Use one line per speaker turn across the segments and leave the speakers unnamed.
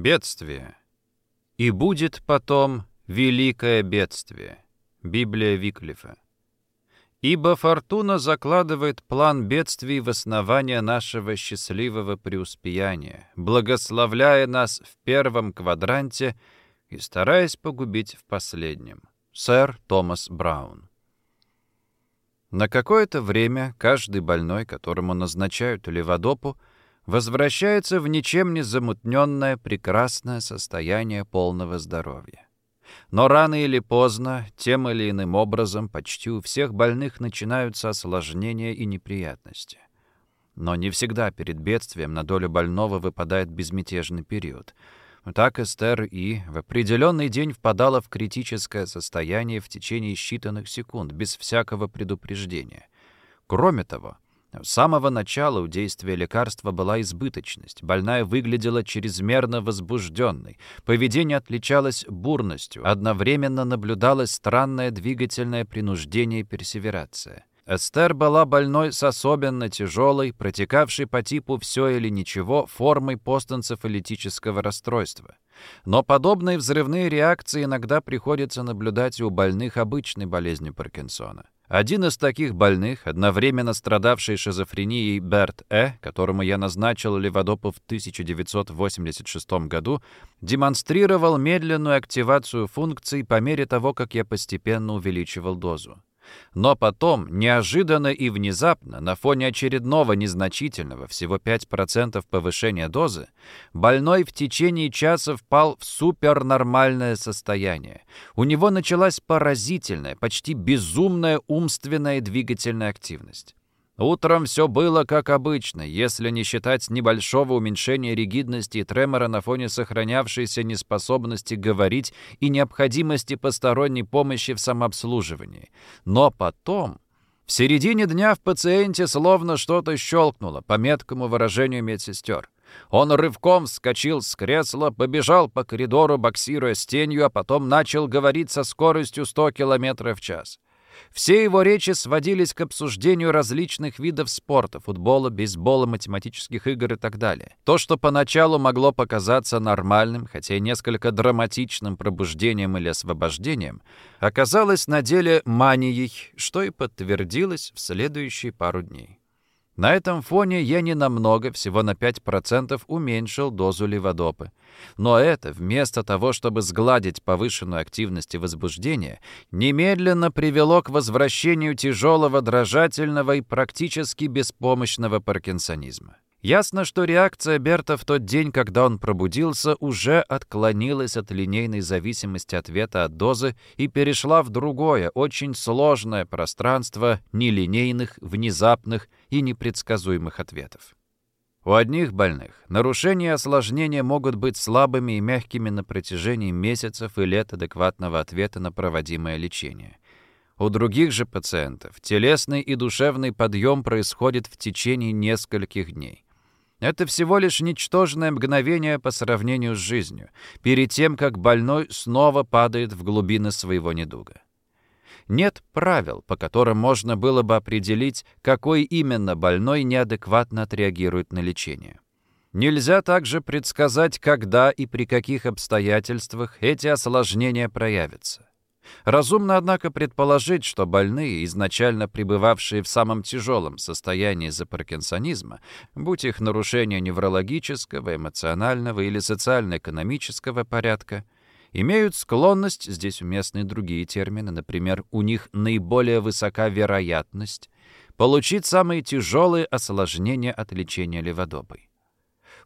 Бедствие. И будет потом великое бедствие. Библия Виклифа. Ибо фортуна закладывает план бедствий в основание нашего счастливого преуспеяния, благословляя нас в первом квадранте и стараясь погубить в последнем. Сэр Томас Браун. На какое-то время каждый больной, которому назначают леводопу, возвращается в ничем не замутненное прекрасное состояние полного здоровья. Но рано или поздно, тем или иным образом, почти у всех больных начинаются осложнения и неприятности. Но не всегда перед бедствием на долю больного выпадает безмятежный период. Так Эстер И в определенный день впадала в критическое состояние в течение считанных секунд, без всякого предупреждения. Кроме того, с самого начала у действия лекарства была избыточность. Больная выглядела чрезмерно возбужденной. Поведение отличалось бурностью. Одновременно наблюдалось странное двигательное принуждение и персеверация. Эстер была больной с особенно тяжелой, протекавшей по типу «все или ничего» формой постэнцефалитического расстройства. Но подобные взрывные реакции иногда приходится наблюдать у больных обычной болезнью Паркинсона. Один из таких больных, одновременно страдавший шизофренией Берт Э., которому я назначил Леводопу в 1986 году, демонстрировал медленную активацию функций по мере того, как я постепенно увеличивал дозу. Но потом, неожиданно и внезапно, на фоне очередного незначительного, всего 5% повышения дозы, больной в течение часа впал в супернормальное состояние. У него началась поразительная, почти безумная умственная двигательная активность. Утром все было как обычно, если не считать небольшого уменьшения ригидности и тремора на фоне сохранявшейся неспособности говорить и необходимости посторонней помощи в самообслуживании. Но потом... В середине дня в пациенте словно что-то щелкнуло, по меткому выражению медсестер. Он рывком вскочил с кресла, побежал по коридору, боксируя с тенью, а потом начал говорить со скоростью 100 км в час. Все его речи сводились к обсуждению различных видов спорта, футбола, бейсбола, математических игр и так далее. То, что поначалу могло показаться нормальным, хотя и несколько драматичным пробуждением или освобождением, оказалось на деле манией, что и подтвердилось в следующие пару дней. На этом фоне я не намного, всего на 5% уменьшил дозу леводопы. Но это, вместо того, чтобы сгладить повышенную активность и возбуждение, немедленно привело к возвращению тяжелого дрожательного и практически беспомощного паркинсонизма. Ясно, что реакция Берта в тот день, когда он пробудился, уже отклонилась от линейной зависимости ответа от дозы и перешла в другое, очень сложное пространство нелинейных, внезапных и непредсказуемых ответов. У одних больных нарушения и осложнения могут быть слабыми и мягкими на протяжении месяцев и лет адекватного ответа на проводимое лечение. У других же пациентов телесный и душевный подъем происходит в течение нескольких дней. Это всего лишь ничтожное мгновение по сравнению с жизнью, перед тем, как больной снова падает в глубины своего недуга. Нет правил, по которым можно было бы определить, какой именно больной неадекватно отреагирует на лечение. Нельзя также предсказать, когда и при каких обстоятельствах эти осложнения проявятся. Разумно, однако, предположить, что больные, изначально пребывавшие в самом тяжелом состоянии из-за паркинсонизма, будь их нарушения неврологического, эмоционального или социально-экономического порядка, имеют склонность, здесь уместны другие термины, например, у них наиболее высока вероятность, получить самые тяжелые осложнения от лечения леводопой.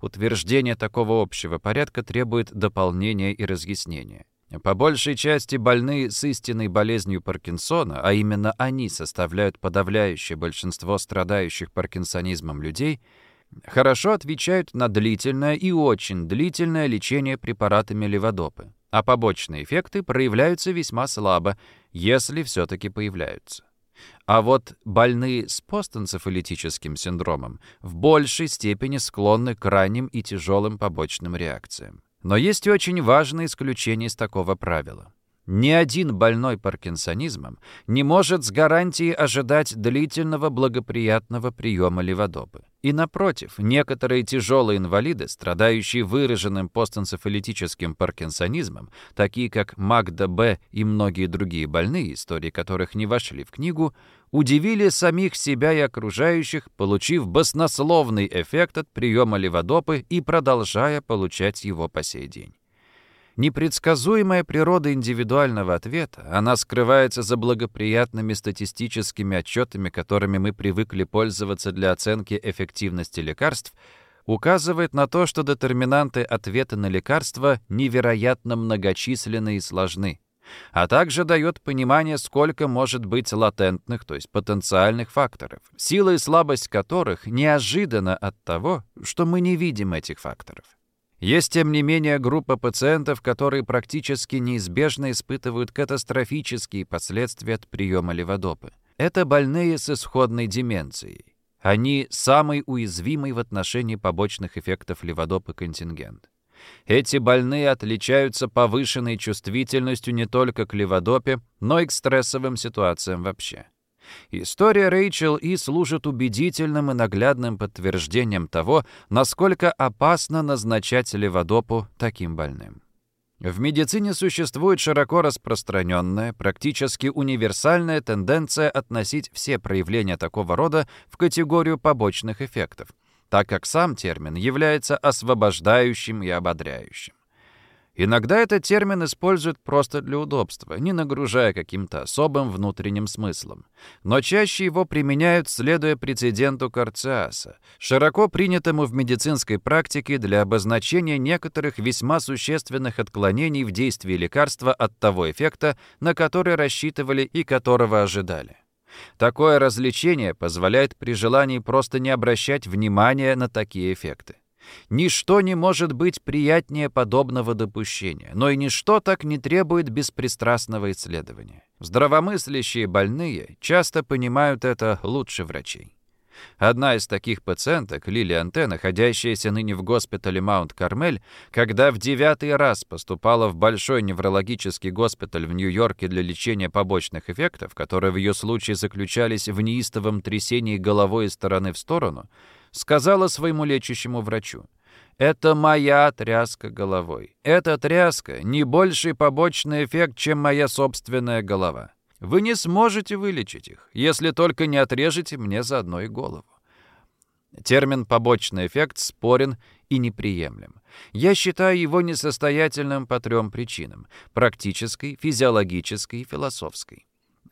Утверждение такого общего порядка требует дополнения и разъяснения. По большей части больные с истинной болезнью Паркинсона, а именно они составляют подавляющее большинство страдающих паркинсонизмом людей, хорошо отвечают на длительное и очень длительное лечение препаратами леводопы, а побочные эффекты проявляются весьма слабо, если все-таки появляются. А вот больные с постэнцефалитическим синдромом в большей степени склонны к ранним и тяжелым побочным реакциям. Но есть и очень важное исключение из такого правила. Ни один больной паркинсонизмом не может с гарантией ожидать длительного благоприятного приема леводопы. И напротив, некоторые тяжелые инвалиды, страдающие выраженным постэнцефалитическим паркинсонизмом, такие как Магда Б. и многие другие больные, истории которых не вошли в книгу, удивили самих себя и окружающих, получив баснословный эффект от приема леводопы и продолжая получать его по сей день. Непредсказуемая природа индивидуального ответа, она скрывается за благоприятными статистическими отчетами, которыми мы привыкли пользоваться для оценки эффективности лекарств, указывает на то, что детерминанты ответа на лекарства невероятно многочисленны и сложны, а также дает понимание, сколько может быть латентных, то есть потенциальных факторов, сила и слабость которых неожиданно от того, что мы не видим этих факторов. Есть, тем не менее, группа пациентов, которые практически неизбежно испытывают катастрофические последствия от приема леводопы. Это больные с исходной деменцией. Они самый уязвимый в отношении побочных эффектов леводопы контингент. Эти больные отличаются повышенной чувствительностью не только к леводопе, но и к стрессовым ситуациям вообще. История Рэйчел И служит убедительным и наглядным подтверждением того, насколько опасно назначать леводопу таким больным. В медицине существует широко распространенная, практически универсальная тенденция относить все проявления такого рода в категорию побочных эффектов, так как сам термин является освобождающим и ободряющим. Иногда этот термин используют просто для удобства, не нагружая каким-то особым внутренним смыслом. Но чаще его применяют, следуя прецеденту Карциаса, широко принятому в медицинской практике для обозначения некоторых весьма существенных отклонений в действии лекарства от того эффекта, на который рассчитывали и которого ожидали. Такое развлечение позволяет при желании просто не обращать внимания на такие эффекты. Ничто не может быть приятнее подобного допущения, но и ничто так не требует беспристрастного исследования. Здравомыслящие больные часто понимают это лучше врачей. Одна из таких пациенток, Лилиан Т., находящаяся ныне в госпитале Маунт-Кармель, когда в девятый раз поступала в большой неврологический госпиталь в Нью-Йорке для лечения побочных эффектов, которые в ее случае заключались в неистовом трясении головой из стороны в сторону, сказала своему лечащему врачу, «Это моя тряска головой. Эта тряска — не больший побочный эффект, чем моя собственная голова. Вы не сможете вылечить их, если только не отрежете мне заодно и голову». Термин «побочный эффект» спорен и неприемлем. Я считаю его несостоятельным по трем причинам – практической, физиологической и философской.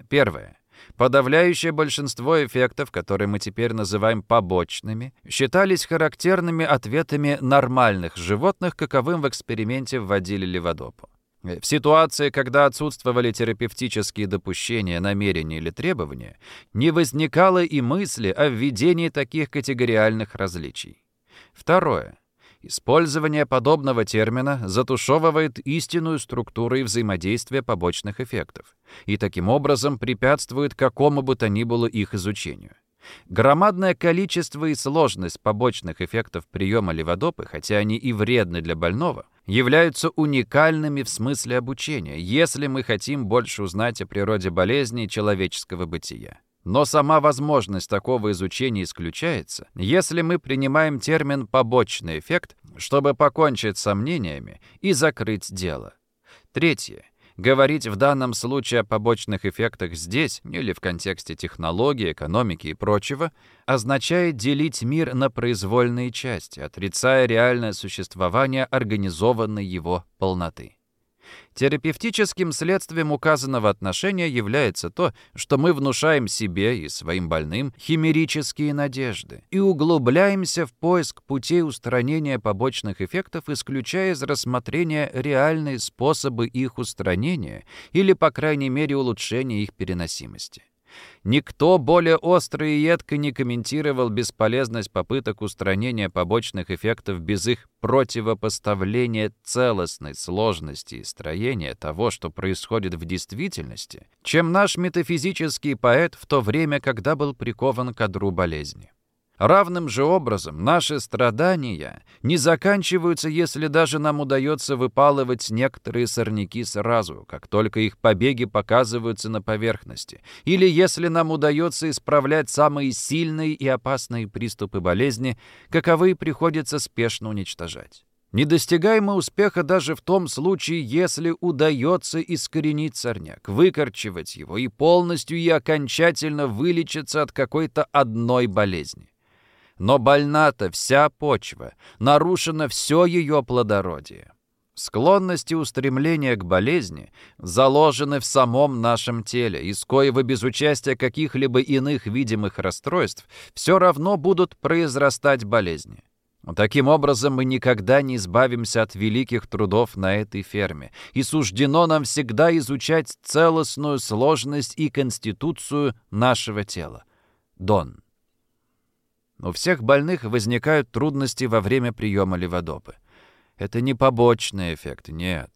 Первое. Подавляющее большинство эффектов, которые мы теперь называем побочными, считались характерными ответами нормальных животных, каковым в эксперименте вводили леводопу. В ситуации, когда отсутствовали терапевтические допущения, намерения или требования, не возникало и мысли о введении таких категориальных различий. Второе. Использование подобного термина затушевывает истинную структуру и взаимодействие побочных эффектов и таким образом препятствует какому бы то ни было их изучению. Громадное количество и сложность побочных эффектов приема леводопы, хотя они и вредны для больного, являются уникальными в смысле обучения, если мы хотим больше узнать о природе болезни человеческого бытия. Но сама возможность такого изучения исключается, если мы принимаем термин «побочный эффект», чтобы покончить с сомнениями и закрыть дело. Третье. Говорить в данном случае о побочных эффектах здесь, или в контексте технологии, экономики и прочего, означает делить мир на произвольные части, отрицая реальное существование организованной его полноты. Терапевтическим следствием указанного отношения является то, что мы внушаем себе и своим больным химерические надежды и углубляемся в поиск путей устранения побочных эффектов, исключая из рассмотрения реальные способы их устранения или, по крайней мере, улучшения их переносимости. Никто более остро и едко не комментировал бесполезность попыток устранения побочных эффектов без их противопоставления целостной сложности и строения того, что происходит в действительности, чем наш метафизический поэт в то время, когда был прикован к одру болезни. Равным же образом наши страдания не заканчиваются, если даже нам удается выпалывать некоторые сорняки сразу, как только их побеги показываются на поверхности, или если нам удается исправлять самые сильные и опасные приступы болезни, каковые приходится спешно уничтожать. Не достигаем мы успеха даже в том случае, если удается искоренить сорняк, выкорчевать его и полностью и окончательно вылечиться от какой-то одной болезни. Но больна-то вся почва, нарушено все ее плодородие. Склонность и устремление к болезни заложены в самом нашем теле, из коего без участия каких-либо иных видимых расстройств все равно будут произрастать болезни. Таким образом, мы никогда не избавимся от великих трудов на этой ферме, и суждено нам всегда изучать целостную сложность и конституцию нашего тела. Дон. У всех больных возникают трудности во время приема леводопы. Это не побочный эффект, нет.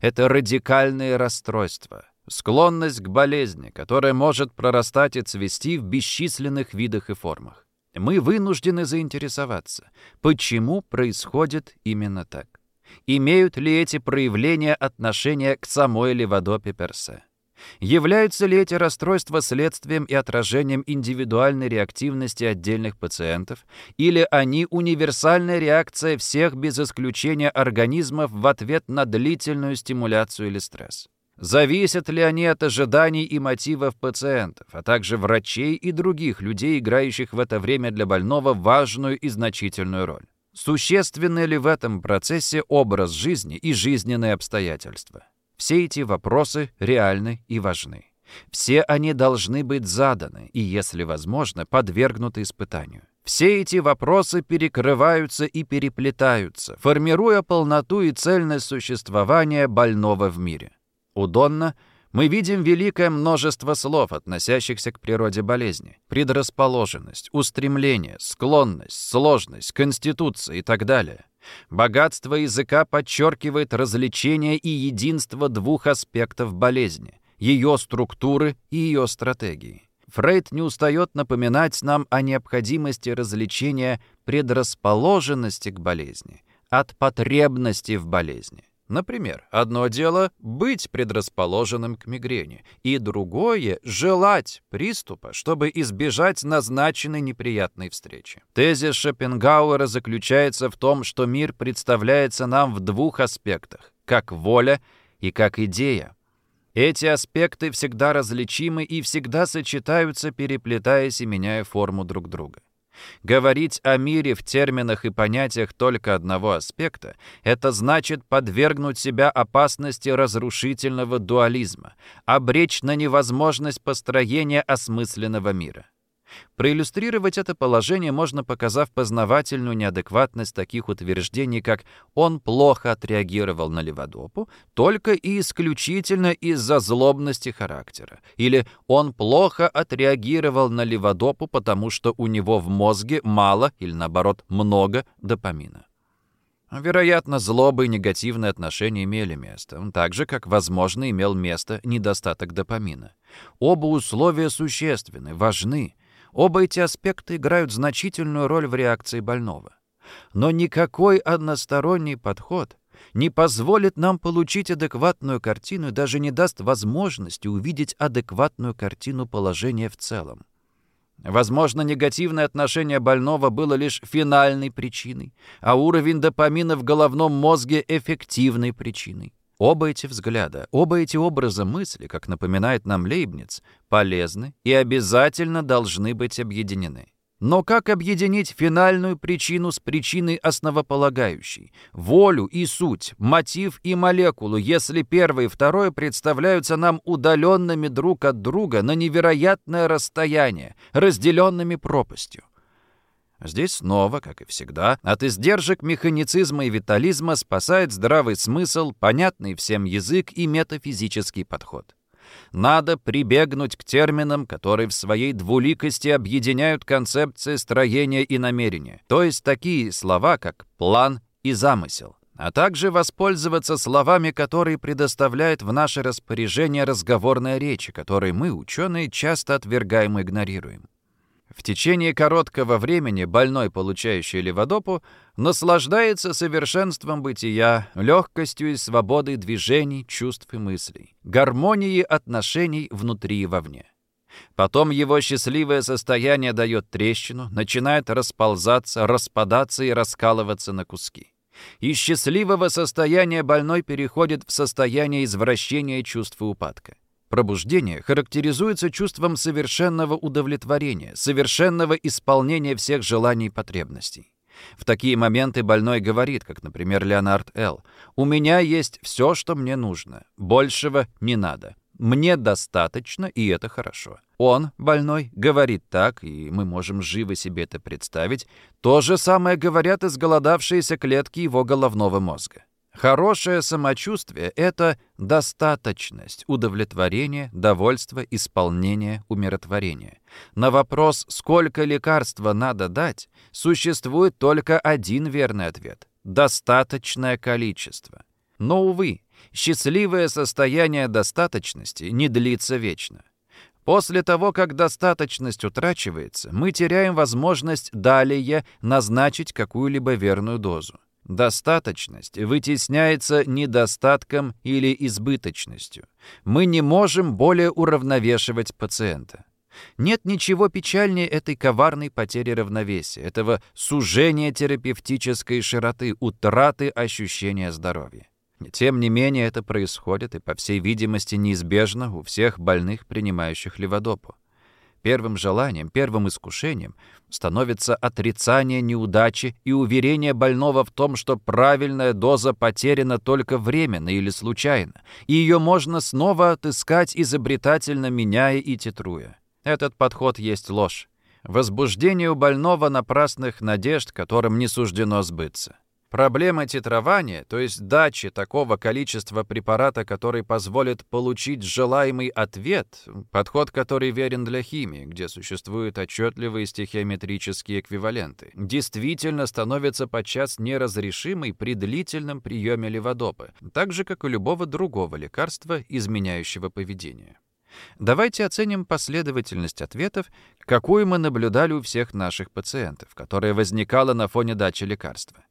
Это радикальные расстройства, склонность к болезни, которая может прорастать и цвести в бесчисленных видах и формах. Мы вынуждены заинтересоваться, почему происходит именно так. Имеют ли эти проявления отношение к самой леводопе персе? Являются ли эти расстройства следствием и отражением индивидуальной реактивности отдельных пациентов, или они универсальная реакция всех без исключения организмов в ответ на длительную стимуляцию или стресс? Зависят ли они от ожиданий и мотивов пациентов, а также врачей и других людей, играющих в это время для больного важную и значительную роль? Существенны ли в этом процессе образ жизни и жизненные обстоятельства? Все эти вопросы реальны и важны. Все они должны быть заданы и, если возможно, подвергнуты испытанию. Все эти вопросы перекрываются и переплетаются, формируя полноту и цельность существования больного в мире. У Донна мы видим великое множество слов, относящихся к природе болезни. Предрасположенность, устремление, склонность, сложность, конституция и так далее. Богатство языка подчеркивает развлечение и единство двух аспектов болезни – ее структуры и ее стратегии. Фрейд не устает напоминать нам о необходимости развлечения предрасположенности к болезни от потребности в болезни. Например, одно дело — быть предрасположенным к мигрени, и другое — желать приступа, чтобы избежать назначенной неприятной встречи. Тезис Шопенгауэра заключается в том, что мир представляется нам в двух аспектах — как воля и как идея. Эти аспекты всегда различимы и всегда сочетаются, переплетаясь и меняя форму друг друга. Говорить о мире в терминах и понятиях только одного аспекта — это значит подвергнуть себя опасности разрушительного дуализма, обречь на невозможность построения осмысленного мира. Проиллюстрировать это положение можно, показав познавательную неадекватность таких утверждений, как «он плохо отреагировал на леводопу только и исключительно из-за злобности характера» или «он плохо отреагировал на леводопу, потому что у него в мозге мало или, наоборот, много допамина». Вероятно, злоба и негативные отношения имели место, так же, как, возможно, имел место недостаток допамина. Оба условия существенны, важны, Оба эти аспекта играют значительную роль в реакции больного. Но никакой односторонний подход не позволит нам получить адекватную картину и даже не даст возможности увидеть адекватную картину положения в целом. Возможно, негативное отношение больного было лишь финальной причиной, а уровень допамина в головном мозге — эффективной причиной. Оба эти взгляда, оба эти образа мысли, как напоминает нам Лейбниц, полезны и обязательно должны быть объединены. Но как объединить финальную причину с причиной основополагающей, волю и суть, мотив и молекулу, если первое и второе представляются нам удаленными друг от друга на невероятное расстояние, разделенными пропастью? Здесь снова, как и всегда, от издержек механицизма и витализма спасает здравый смысл, понятный всем язык и метафизический подход. Надо прибегнуть к терминам, которые в своей двуликости объединяют концепции строения и намерения, то есть такие слова, как «план» и «замысел», а также воспользоваться словами, которые предоставляет в наше распоряжение разговорная речь, которые мы, ученые, часто отвергаем и игнорируем. В течение короткого времени больной, получающий леводопу, наслаждается совершенством бытия, легкостью и свободой движений, чувств и мыслей, гармонией отношений внутри и вовне. Потом его счастливое состояние дает трещину, начинает расползаться, распадаться и раскалываться на куски. Из счастливого состояния больной переходит в состояние извращения чувств и упадка. Пробуждение характеризуется чувством совершенного удовлетворения, совершенного исполнения всех желаний и потребностей. В такие моменты больной говорит, как, например, Леонард Л., «У меня есть все, что мне нужно. Большего не надо. Мне достаточно, и это хорошо». Он, больной, говорит так, и мы можем живо себе это представить. То же самое говорят изголодавшиеся клетки его головного мозга. Хорошее самочувствие — это достаточность, удовлетворение, довольство, исполнение, умиротворение. На вопрос, сколько лекарства надо дать, существует только один верный ответ — достаточное количество. Но, увы, счастливое состояние достаточности не длится вечно. После того, как достаточность утрачивается, мы теряем возможность далее назначить какую-либо верную дозу. Достаточность вытесняется недостатком или избыточностью. Мы не можем более уравновешивать пациента. Нет ничего печальнее этой коварной потери равновесия, этого сужения терапевтической широты, утраты ощущения здоровья. Тем не менее, это происходит и, по всей видимости, неизбежно у всех больных, принимающих леводопу. Первым желанием, первым искушением становится отрицание неудачи и уверение больного в том, что правильная доза потеряна только временно или случайно, и ее можно снова отыскать, изобретательно меняя и титруя. Этот подход есть ложь. Возбуждение у больного напрасных надежд, которым не суждено сбыться. Проблема титрования, то есть дачи такого количества препарата, который позволит получить желаемый ответ, подход, который верен для химии, где существуют отчетливые стихиометрические эквиваленты, действительно становится подчас неразрешимой при длительном приеме леводопы, так же, как и любого другого лекарства, изменяющего поведение. Давайте оценим последовательность ответов, какую мы наблюдали у всех наших пациентов, которая возникала на фоне дачи лекарства.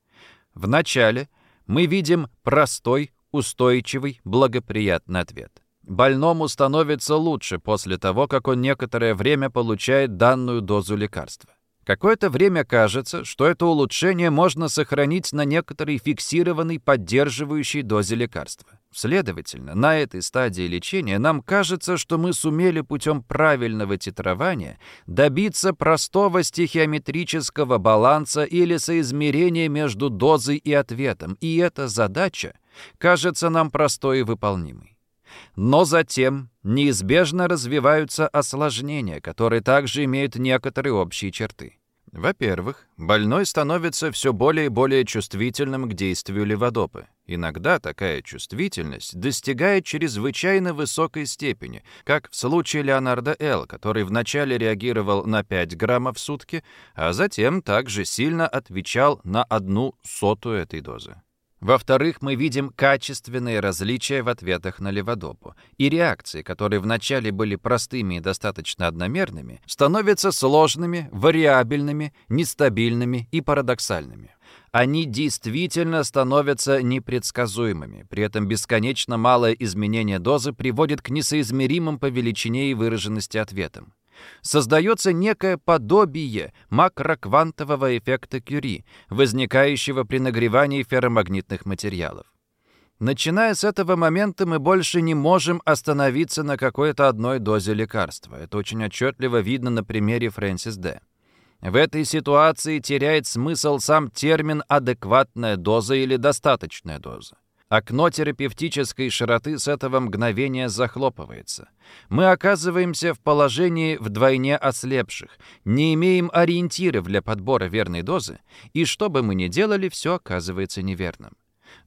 Вначале мы видим простой, устойчивый, благоприятный ответ. Больному становится лучше после того, как он некоторое время получает данную дозу лекарства. Какое-то время кажется, что это улучшение можно сохранить на некоторой фиксированной поддерживающей дозе лекарства. Следовательно, на этой стадии лечения нам кажется, что мы сумели путем правильного титрования добиться простого стихиометрического баланса или соизмерения между дозой и ответом, и эта задача кажется нам простой и выполнимой. Но затем неизбежно развиваются осложнения, которые также имеют некоторые общие черты. Во-первых, больной становится все более и более чувствительным к действию леводопы. Иногда такая чувствительность достигает чрезвычайно высокой степени, как в случае Леонарда Л., который вначале реагировал на 5 граммов в сутки, а затем также сильно отвечал на одну сотую этой дозы. Во-вторых, мы видим качественные различия в ответах на леводопу, и реакции, которые вначале были простыми и достаточно одномерными, становятся сложными, вариабельными, нестабильными и парадоксальными. Они действительно становятся непредсказуемыми, при этом бесконечно малое изменение дозы приводит к несоизмеримым по величине и выраженности ответам создается некое подобие макроквантового эффекта Кюри, возникающего при нагревании ферромагнитных материалов. Начиная с этого момента мы больше не можем остановиться на какой-то одной дозе лекарства. Это очень отчетливо видно на примере Фрэнсис Д. В этой ситуации теряет смысл сам термин «адекватная доза» или «достаточная доза». Окно терапевтической широты с этого мгновения захлопывается. Мы оказываемся в положении вдвойне ослепших, не имеем ориентиров для подбора верной дозы, и что бы мы ни делали, все оказывается неверным.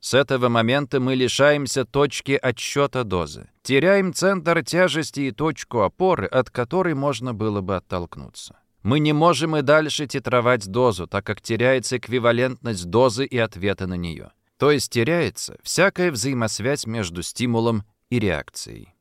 С этого момента мы лишаемся точки отсчета дозы, теряем центр тяжести и точку опоры, от которой можно было бы оттолкнуться. Мы не можем и дальше титровать дозу, так как теряется эквивалентность дозы и ответа на нее. То есть теряется всякая взаимосвязь между стимулом и реакцией.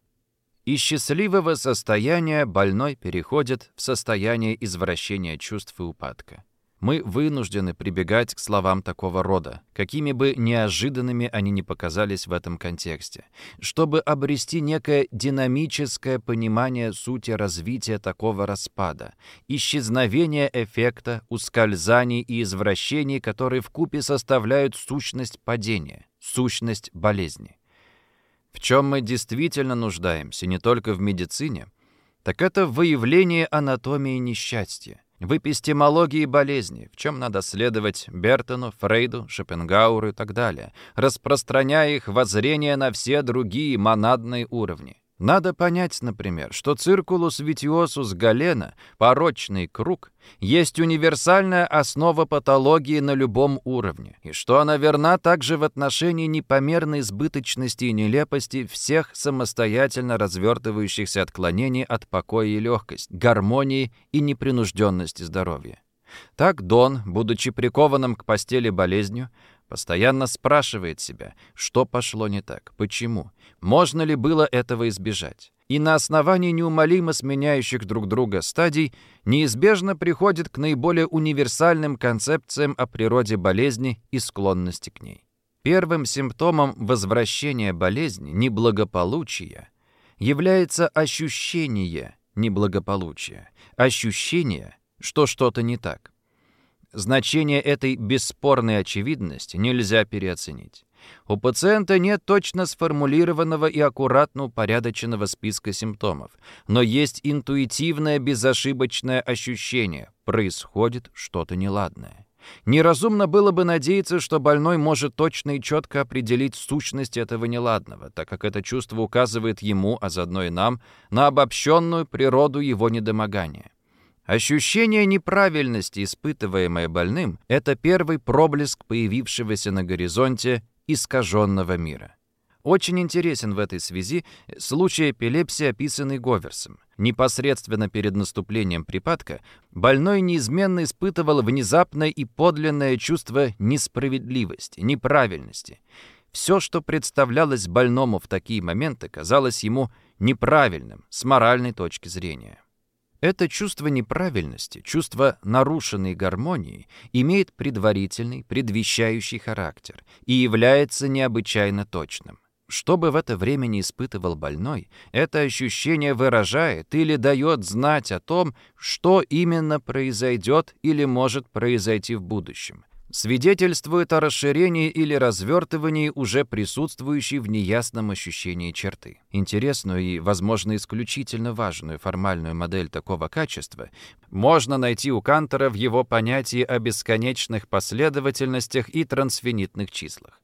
Из счастливого состояния больной переходит в состояние извращения чувств и упадка. Мы вынуждены прибегать к словам такого рода, какими бы неожиданными они ни показались в этом контексте, чтобы обрести некое динамическое понимание сути развития такого распада, исчезновения эффекта, ускользаний и извращений, которые вкупе составляют сущность падения, сущность болезни. В чем мы действительно нуждаемся не только в медицине, так это в выявлении анатомии несчастья, в эпистемологии болезни, в чем надо следовать Бертону, Фрейду, Шопенгауру и так далее, распространяя их воззрение на все другие монадные уровни. Надо понять, например, что циркулус витиосус галена, порочный круг, есть универсальная основа патологии на любом уровне, и что она верна также в отношении непомерной избыточности и нелепости всех самостоятельно развертывающихся отклонений от покоя и легкость, гармонии и непринужденности здоровья. Так Дон, будучи прикованным к постели болезнью, постоянно спрашивает себя, что пошло не так, почему, можно ли было этого избежать. И на основании неумолимо сменяющих друг друга стадий неизбежно приходит к наиболее универсальным концепциям о природе болезни и склонности к ней. Первым симптомом возвращения болезни, неблагополучия, является ощущение неблагополучия, ощущение, что что-то не так. Значение этой бесспорной очевидности нельзя переоценить. У пациента нет точно сформулированного и аккуратно упорядоченного списка симптомов, но есть интуитивное безошибочное ощущение – происходит что-то неладное. Неразумно было бы надеяться, что больной может точно и четко определить сущность этого неладного, так как это чувство указывает ему, а заодно и нам, на обобщенную природу его недомогания. Ощущение неправильности, испытываемое больным, это первый проблеск появившегося на горизонте искаженного мира. Очень интересен в этой связи случай эпилепсии, описанный Говерсом. Непосредственно перед наступлением припадка больной неизменно испытывал внезапное и подлинное чувство несправедливости, неправильности. Все, что представлялось больному в такие моменты, казалось ему неправильным с моральной точки зрения. Это чувство неправильности, чувство нарушенной гармонии имеет предварительный, предвещающий характер и является необычайно точным. Что бы в это время не испытывал больной, это ощущение выражает или дает знать о том, что именно произойдет или может произойти в будущем свидетельствует о расширении или развертывании уже присутствующей в неясном ощущении черты. Интересную и, возможно, исключительно важную формальную модель такого качества можно найти у Кантера в его понятии о бесконечных последовательностях и трансфинитных числах.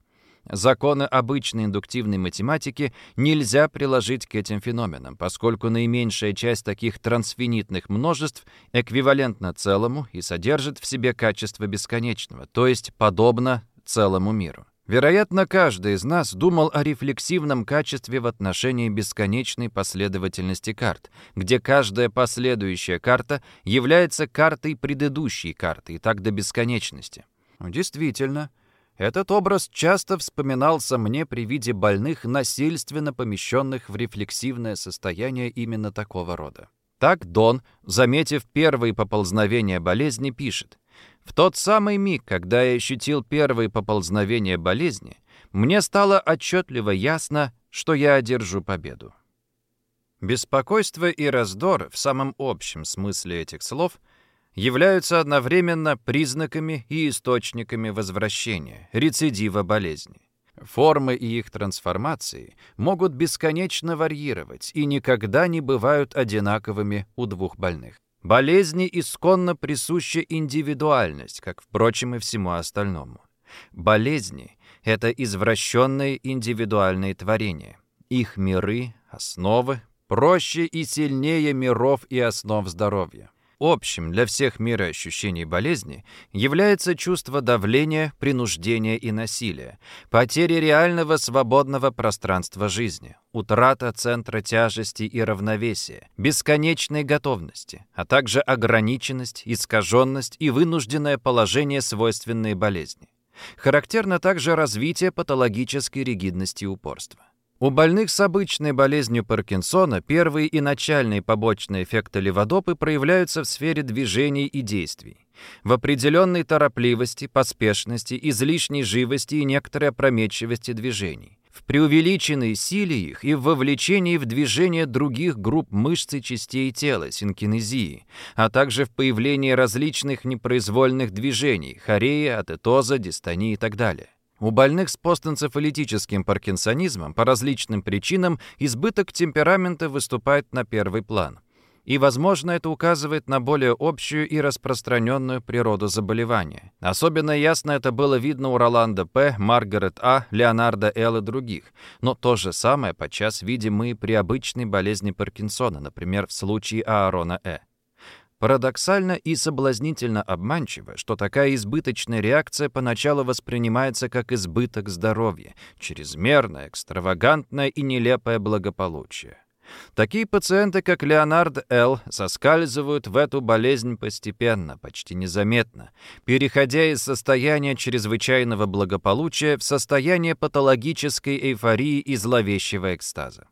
Законы обычной индуктивной математики нельзя приложить к этим феноменам, поскольку наименьшая часть таких трансфинитных множеств эквивалентна целому и содержит в себе качество бесконечного, то есть подобно целому миру. Вероятно, каждый из нас думал о рефлексивном качестве в отношении бесконечной последовательности карт, где каждая последующая карта является картой предыдущей карты, и так до бесконечности. Действительно, этот образ часто вспоминался мне при виде больных, насильственно помещенных в рефлексивное состояние именно такого рода. Так Дон, заметив первые поползновения болезни, пишет. «В тот самый миг, когда я ощутил первые поползновения болезни, мне стало отчетливо ясно, что я одержу победу». Беспокойство и раздор в самом общем смысле этих слов – являются одновременно признаками и источниками возвращения, рецидива болезни. Формы и их трансформации могут бесконечно варьировать и никогда не бывают одинаковыми у двух больных. Болезни исконно присуща индивидуальность, как, впрочем, и всему остальному. Болезни — это извращенные индивидуальные творения. Их миры, основы, проще и сильнее миров и основ здоровья. Общим для всех мироощущений болезни является чувство давления, принуждения и насилия, потеря реального свободного пространства жизни, утрата центра тяжести и равновесия, бесконечной готовности, а также ограниченность, искаженность и вынужденное положение, свойственные болезни. Характерно также развитие патологической ригидности и упорства. У больных с обычной болезнью Паркинсона первые и начальные побочные эффекты леводопы проявляются в сфере движений и действий. В определенной торопливости, поспешности, излишней живости и некоторой опрометчивости движений. В преувеличенной силе их и в вовлечении в движение других групп мышц и частей тела, синкинезии, а также в появлении различных непроизвольных движений, хореи, атетоза, дистонии и так далее. У больных с постэнцефалитическим паркинсонизмом по различным причинам избыток темперамента выступает на первый план. И, возможно, это указывает на более общую и распространенную природу заболевания. Особенно ясно это было видно у Роланда П., Маргарет А., Леонарда Л. и других. Но то же самое подчас видим мы при обычной болезни Паркинсона, например, в случае Аарона Э. Парадоксально и соблазнительно обманчиво, что такая избыточная реакция поначалу воспринимается как избыток здоровья, чрезмерное, экстравагантное и нелепое благополучие. Такие пациенты, как Леонард Л., соскальзывают в эту болезнь постепенно, почти незаметно, переходя из состояния чрезвычайного благополучия в состояние патологической эйфории и зловещего экстаза.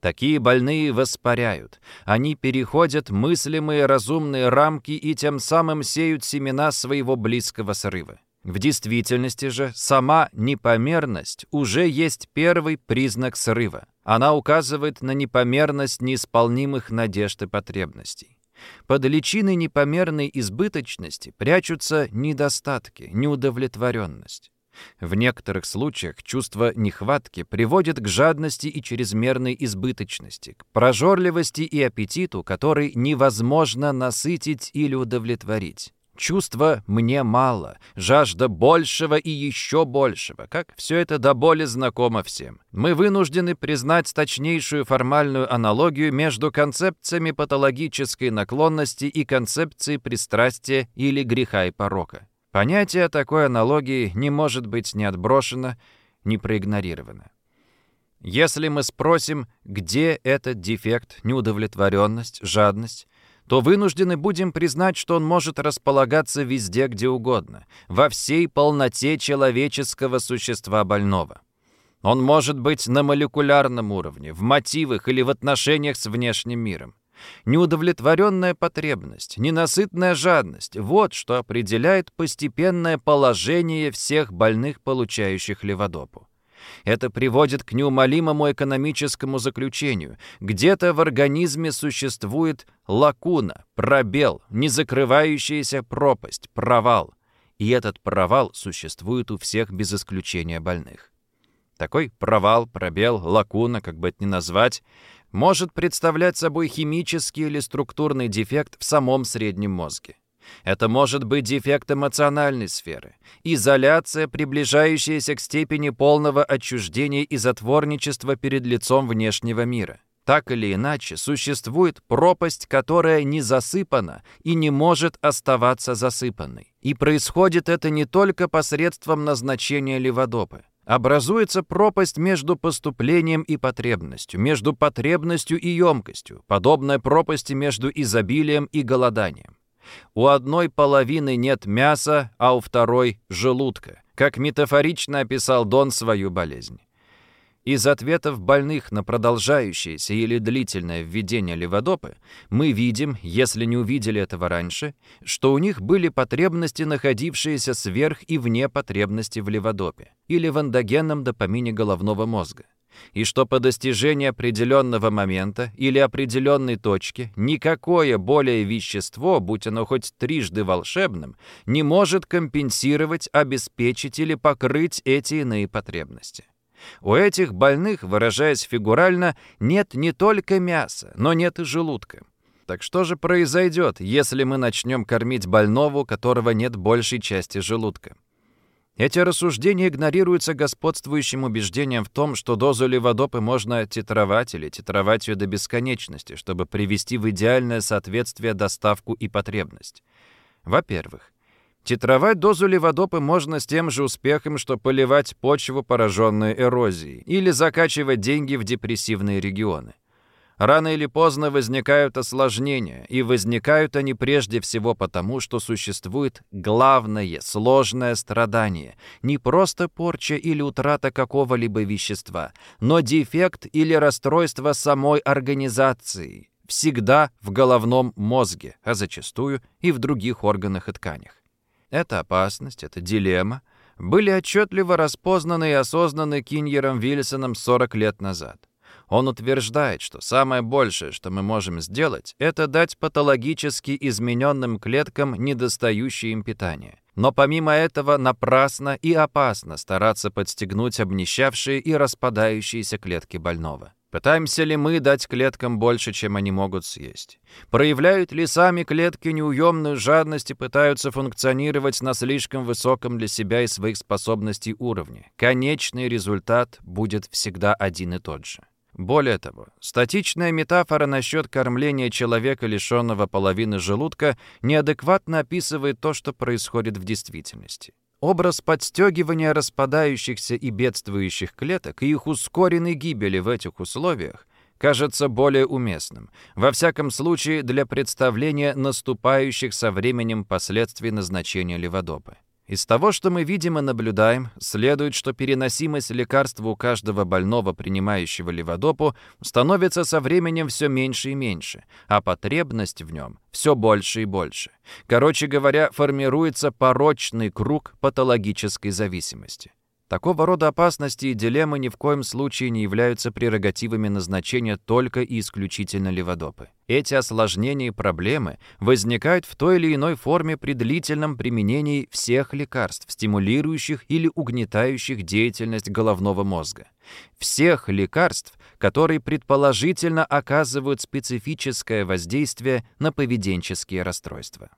Такие больные воспаряют. Они переходят мыслимые разумные рамки и тем самым сеют семена своего близкого срыва. В действительности же сама непомерность уже есть первый признак срыва. Она указывает на непомерность неисполнимых надежд и потребностей. Под личиной непомерной избыточности прячутся недостатки, неудовлетворенность. В некоторых случаях чувство нехватки приводит к жадности и чрезмерной избыточности, к прожорливости и аппетиту, который невозможно насытить или удовлетворить. Чувство «мне мало», жажда большего и еще большего, как все это до боли знакомо всем. Мы вынуждены признать точнейшую формальную аналогию между концепциями патологической наклонности и концепцией пристрастия или греха и порока. Понятие такой аналогии не может быть ни отброшено, ни проигнорировано. Если мы спросим, где этот дефект, неудовлетворенность, жадность, то вынуждены будем признать, что он может располагаться везде, где угодно, во всей полноте человеческого существа больного. Он может быть на молекулярном уровне, в мотивах или в отношениях с внешним миром. Неудовлетворенная потребность, ненасытная жадность – вот что определяет постепенное положение всех больных, получающих леводопу. Это приводит к неумолимому экономическому заключению. Где-то в организме существует лакуна, пробел, незакрывающаяся пропасть, провал. И этот провал существует у всех без исключения больных. Такой провал, пробел, лакуна, как бы это ни назвать, может представлять собой химический или структурный дефект в самом среднем мозге. Это может быть дефект эмоциональной сферы, изоляция, приближающаяся к степени полного отчуждения и затворничества перед лицом внешнего мира. Так или иначе, существует пропасть, которая не засыпана и не может оставаться засыпанной. И происходит это не только посредством назначения леводопы. Образуется пропасть между поступлением и потребностью, между потребностью и емкостью, подобная пропасти между изобилием и голоданием. У одной половины нет мяса, а у второй – желудка, как метафорично описал Дон свою болезнь. Из ответов больных на продолжающееся или длительное введение леводопы мы видим, если не увидели этого раньше, что у них были потребности, находившиеся сверх и вне потребности в леводопе или в эндогенном допамине головного мозга, и что по достижении определенного момента или определенной точки никакое более вещество, будь оно хоть трижды волшебным, не может компенсировать, обеспечить или покрыть эти иные потребности. У этих больных, выражаясь фигурально, нет не только мяса, но нет и желудка. Так что же произойдет, если мы начнем кормить больного, у которого нет большей части желудка? Эти рассуждения игнорируются господствующим убеждением в том, что дозу леводопы можно титровать или титровать ее до бесконечности, чтобы привести в идеальное соответствие доставку и потребность. Во-первых, Титровать дозу леводопы можно с тем же успехом, что поливать почву, пораженную эрозией, или закачивать деньги в депрессивные регионы. Рано или поздно возникают осложнения, и возникают они прежде всего потому, что существует главное, сложное страдание, не просто порча или утрата какого-либо вещества, но дефект или расстройство самой организации, всегда в головном мозге, а зачастую и в других органах и тканях. Эта опасность, эта дилемма были отчетливо распознаны и осознаны Киньером Вильсоном 40 лет назад. Он утверждает, что самое большее, что мы можем сделать, это дать патологически измененным клеткам недостающее им питание. Но помимо этого напрасно и опасно стараться подстегнуть обнищавшие и распадающиеся клетки больного. Пытаемся ли мы дать клеткам больше, чем они могут съесть? Проявляют ли сами клетки неуемную жадность и пытаются функционировать на слишком высоком для себя и своих способностей уровне? Конечный результат будет всегда один и тот же. Более того, статичная метафора насчет кормления человека, лишенного половины желудка, неадекватно описывает то, что происходит в действительности. Образ подстегивания распадающихся и бедствующих клеток и их ускоренной гибели в этих условиях кажется более уместным, во всяком случае для представления наступающих со временем последствий назначения леводопы. Из того, что мы видим и наблюдаем, следует, что переносимость лекарства у каждого больного, принимающего леводопу, становится со временем все меньше и меньше, а потребность в нем все больше и больше. Короче говоря, формируется порочный круг патологической зависимости. Такого рода опасности и дилеммы ни в коем случае не являются прерогативами назначения только и исключительно леводопы. Эти осложнения и проблемы возникают в той или иной форме при длительном применении всех лекарств, стимулирующих или угнетающих деятельность головного мозга. Всех лекарств, которые предположительно оказывают специфическое воздействие на поведенческие расстройства.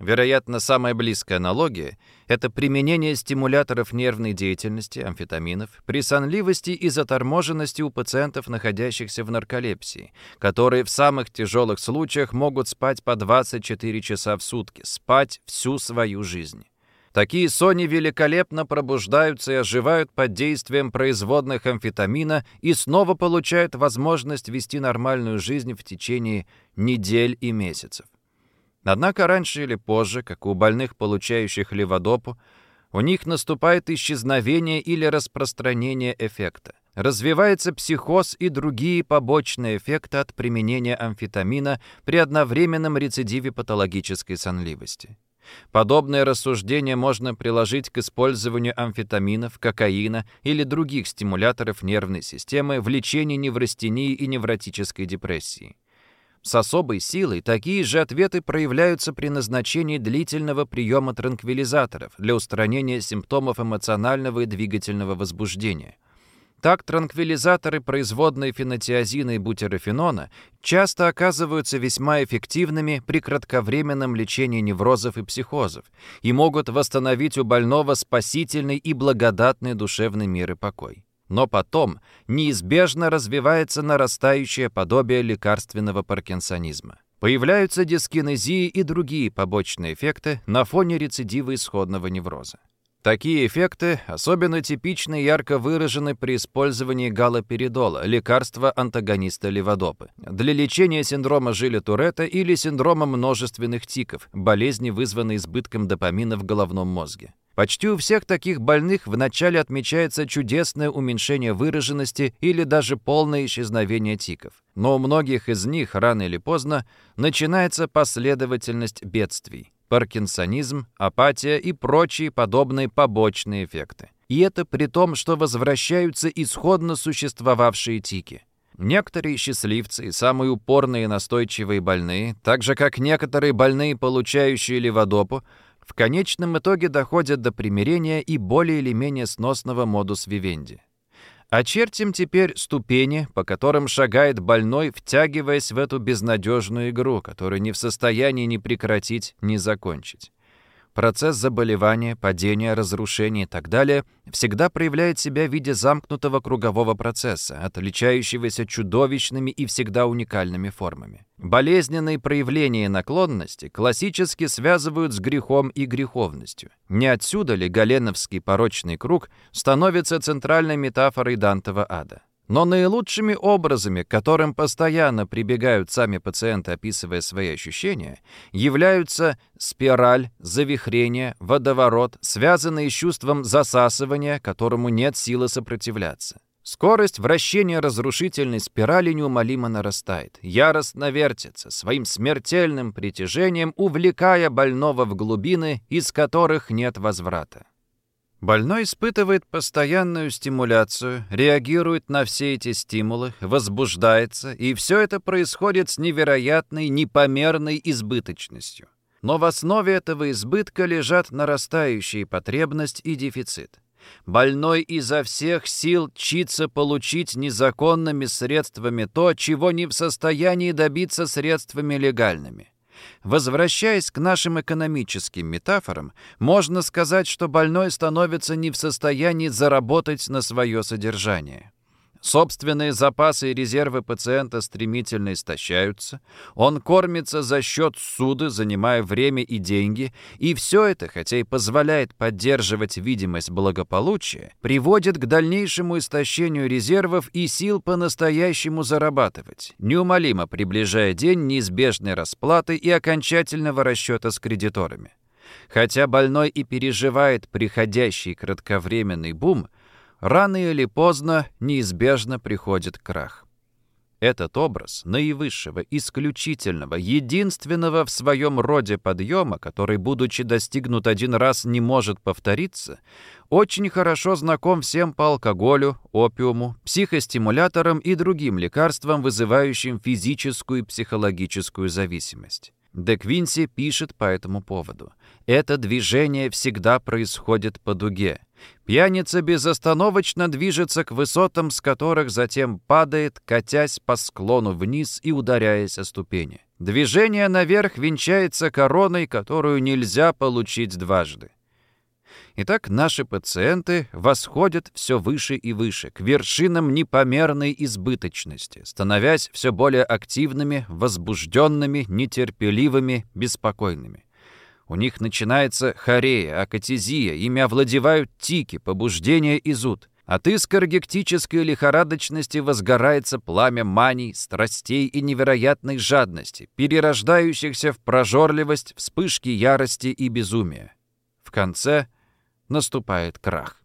Вероятно, самая близкая аналогия – это применение стимуляторов нервной деятельности, амфетаминов, при сонливости и заторможенности у пациентов, находящихся в нарколепсии, которые в самых тяжелых случаях могут спать по 24 часа в сутки, спать всю свою жизнь. Такие сони великолепно пробуждаются и оживают под действием производных амфетамина и снова получают возможность вести нормальную жизнь в течение недель и месяцев. Однако раньше или позже, как у больных, получающих леводопу, у них наступает исчезновение или распространение эффекта. Развивается психоз и другие побочные эффекты от применения амфетамина при одновременном рецидиве патологической сонливости. Подобное рассуждение можно приложить к использованию амфетаминов, кокаина или других стимуляторов нервной системы в лечении неврастении и невротической депрессии. С особой силой такие же ответы проявляются при назначении длительного приема транквилизаторов для устранения симптомов эмоционального и двигательного возбуждения. Так, транквилизаторы, производные фенотиазина и бутерофенона, часто оказываются весьма эффективными при кратковременном лечении неврозов и психозов и могут восстановить у больного спасительный и благодатный душевный мир и покой но потом неизбежно развивается нарастающее подобие лекарственного паркинсонизма. Появляются дискинезии и другие побочные эффекты на фоне рецидива исходного невроза. Такие эффекты особенно типичны и ярко выражены при использовании галоперидола, лекарства-антагониста леводопы, для лечения синдрома Жиля-Туретта или синдрома множественных тиков, болезни, вызванной избытком допамина в головном мозге. Почти у всех таких больных вначале отмечается чудесное уменьшение выраженности или даже полное исчезновение тиков. Но у многих из них рано или поздно начинается последовательность бедствий. Паркинсонизм, апатия и прочие подобные побочные эффекты. И это при том, что возвращаются исходно существовавшие тики. Некоторые счастливцы самые упорные и настойчивые больные, так же как некоторые больные, получающие леводопу, в конечном итоге доходят до примирения и более или менее сносного модус вивенди. Очертим теперь ступени, по которым шагает больной, втягиваясь в эту безнадежную игру, которую не в состоянии ни прекратить, ни закончить. Процесс заболевания, падения, разрушения и так далее всегда проявляет себя в виде замкнутого кругового процесса, отличающегося чудовищными и всегда уникальными формами. Болезненные проявления наклонности классически связывают с грехом и греховностью. Не отсюда ли Галеновский порочный круг становится центральной метафорой Дантова ада? Но наилучшими образами, к которым постоянно прибегают сами пациенты, описывая свои ощущения, являются спираль, завихрение, водоворот, связанные с чувством засасывания, которому нет силы сопротивляться. Скорость вращения разрушительной спирали неумолимо нарастает, яростно вертится, своим смертельным притяжением увлекая больного в глубины, из которых нет возврата. Больной испытывает постоянную стимуляцию, реагирует на все эти стимулы, возбуждается, и все это происходит с невероятной, непомерной избыточностью. Но в основе этого избытка лежат нарастающие потребность и дефицит. Больной изо всех сил чится получить незаконными средствами то, чего не в состоянии добиться средствами легальными. Возвращаясь к нашим экономическим метафорам, можно сказать, что больной становится не в состоянии заработать на свое содержание. Собственные запасы и резервы пациента стремительно истощаются, он кормится за счет суды, занимая время и деньги, и все это, хотя и позволяет поддерживать видимость благополучия, приводит к дальнейшему истощению резервов и сил по-настоящему зарабатывать, неумолимо приближая день неизбежной расплаты и окончательного расчета с кредиторами. Хотя больной и переживает приходящий кратковременный бум – рано или поздно неизбежно приходит крах. Этот образ наивысшего, исключительного, единственного в своем роде подъема, который, будучи достигнут один раз, не может повториться, очень хорошо знаком всем по алкоголю, опиуму, психостимуляторам и другим лекарствам, вызывающим физическую и психологическую зависимость. Де Квинси пишет по этому поводу. Это движение всегда происходит по дуге. Пьяница безостановочно движется к высотам, с которых затем падает, катясь по склону вниз и ударяясь о ступени. Движение наверх венчается короной, которую нельзя получить дважды. Итак, наши пациенты восходят все выше и выше, к вершинам непомерной избыточности, становясь все более активными, возбужденными, нетерпеливыми, беспокойными. У них начинается хорея, акатизия, ими овладевают тики, побуждения и зуд. От искр гектической лихорадочности возгорается пламя маний, страстей и невероятной жадности, перерождающихся в прожорливость, вспышки ярости и безумия. В конце наступает крах.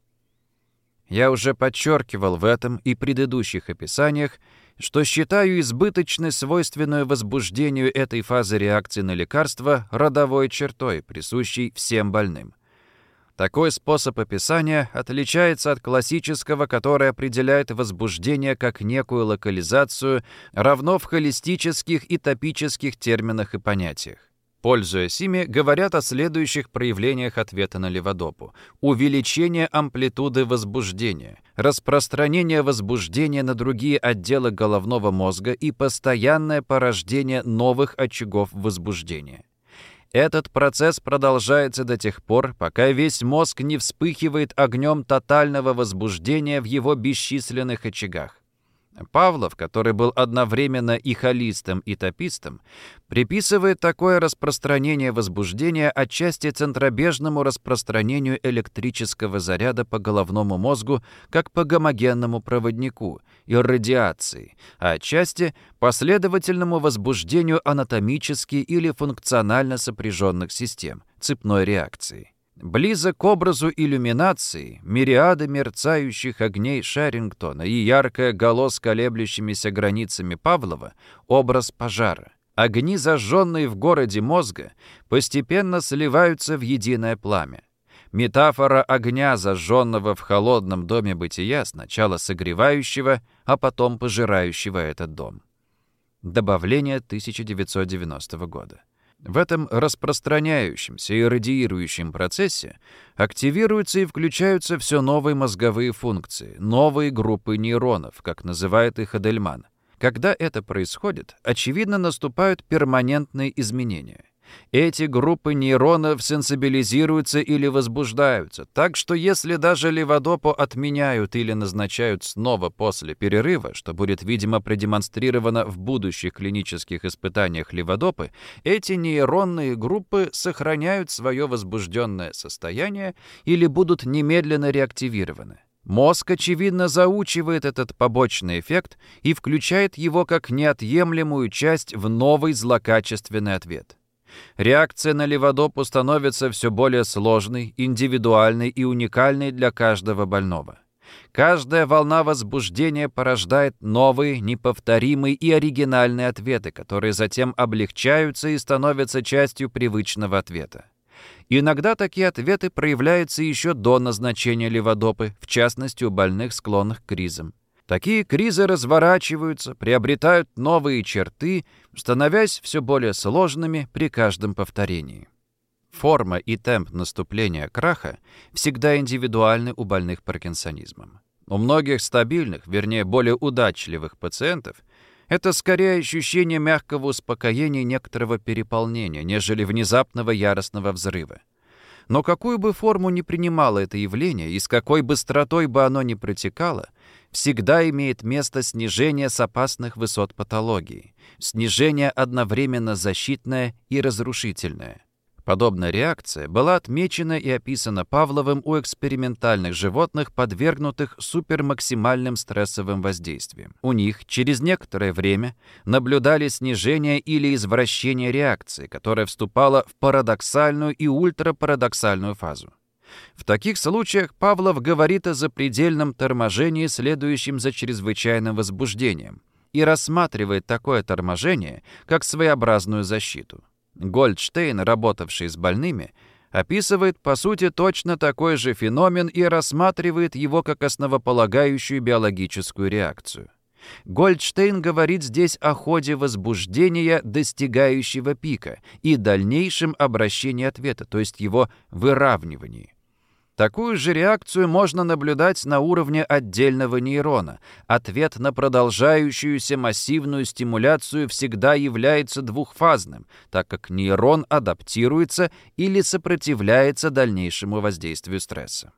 Я уже подчеркивал в этом и предыдущих описаниях, что считаю избыточной свойственную возбуждению этой фазы реакции на лекарства родовой чертой, присущей всем больным. Такой способ описания отличается от классического, который определяет возбуждение как некую локализацию, равно в холистических и топических терминах и понятиях. Пользуясь ими, говорят о следующих проявлениях ответа на леводопу. Увеличение амплитуды возбуждения, распространение возбуждения на другие отделы головного мозга и постоянное порождение новых очагов возбуждения. Этот процесс продолжается до тех пор, пока весь мозг не вспыхивает огнем тотального возбуждения в его бесчисленных очагах. Павлов, который был одновременно и холистом, и топистом, приписывает такое распространение возбуждения отчасти центробежному распространению электрического заряда по головному мозгу, как по гомогенному проводнику, и радиации, а отчасти последовательному возбуждению анатомически или функционально сопряженных систем, цепной реакции. Близок к образу иллюминации, мириады мерцающих огней Шарингтона и яркая гало с колеблющимися границами Павлова — образ пожара. Огни, зажженные в городе мозга, постепенно сливаются в единое пламя. Метафора огня, зажженного в холодном доме бытия, сначала согревающего, а потом пожирающего этот дом. Добавление 1990 года. В этом распространяющемся и радиирующем процессе активируются и включаются все новые мозговые функции, новые группы нейронов, как называет их Адельман. Когда это происходит, очевидно наступают перманентные изменения. Эти группы нейронов сенсибилизируются или возбуждаются, так что если даже леводопу отменяют или назначают снова после перерыва, что будет, видимо, продемонстрировано в будущих клинических испытаниях леводопы, эти нейронные группы сохраняют свое возбужденное состояние или будут немедленно реактивированы. Мозг, очевидно, заучивает этот побочный эффект и включает его как неотъемлемую часть в новый злокачественный ответ. Реакция на леводопу становится все более сложной, индивидуальной и уникальной для каждого больного. Каждая волна возбуждения порождает новые, неповторимые и оригинальные ответы, которые затем облегчаются и становятся частью привычного ответа. Иногда такие ответы проявляются еще до назначения леводопы, в частности у больных, склонных к кризам. Такие кризы разворачиваются, приобретают новые черты, становясь все более сложными при каждом повторении. Форма и темп наступления краха всегда индивидуальны у больных паркинсонизмом. У многих стабильных, вернее, более удачливых пациентов это скорее ощущение мягкого успокоения некоторого переполнения, нежели внезапного яростного взрыва. Но какую бы форму ни принимало это явление и с какой быстротой бы оно ни протекало, всегда имеет место снижение с опасных высот патологии, снижение одновременно защитное и разрушительное. Подобная реакция была отмечена и описана Павловым у экспериментальных животных, подвергнутых супермаксимальным стрессовым воздействиям. У них через некоторое время наблюдали снижение или извращение реакции, которая вступала в парадоксальную и ультрапарадоксальную фазу. В таких случаях Павлов говорит о запредельном торможении, следующем за чрезвычайным возбуждением, и рассматривает такое торможение как своеобразную защиту. Гольдштейн, работавший с больными, описывает, по сути, точно такой же феномен и рассматривает его как основополагающую биологическую реакцию. Гольдштейн говорит здесь о ходе возбуждения, достигающего пика, и дальнейшем обращении ответа, то есть его выравнивании. Такую же реакцию можно наблюдать на уровне отдельного нейрона. Ответ на продолжающуюся массивную стимуляцию всегда является двухфазным, так как нейрон адаптируется или сопротивляется дальнейшему воздействию стресса.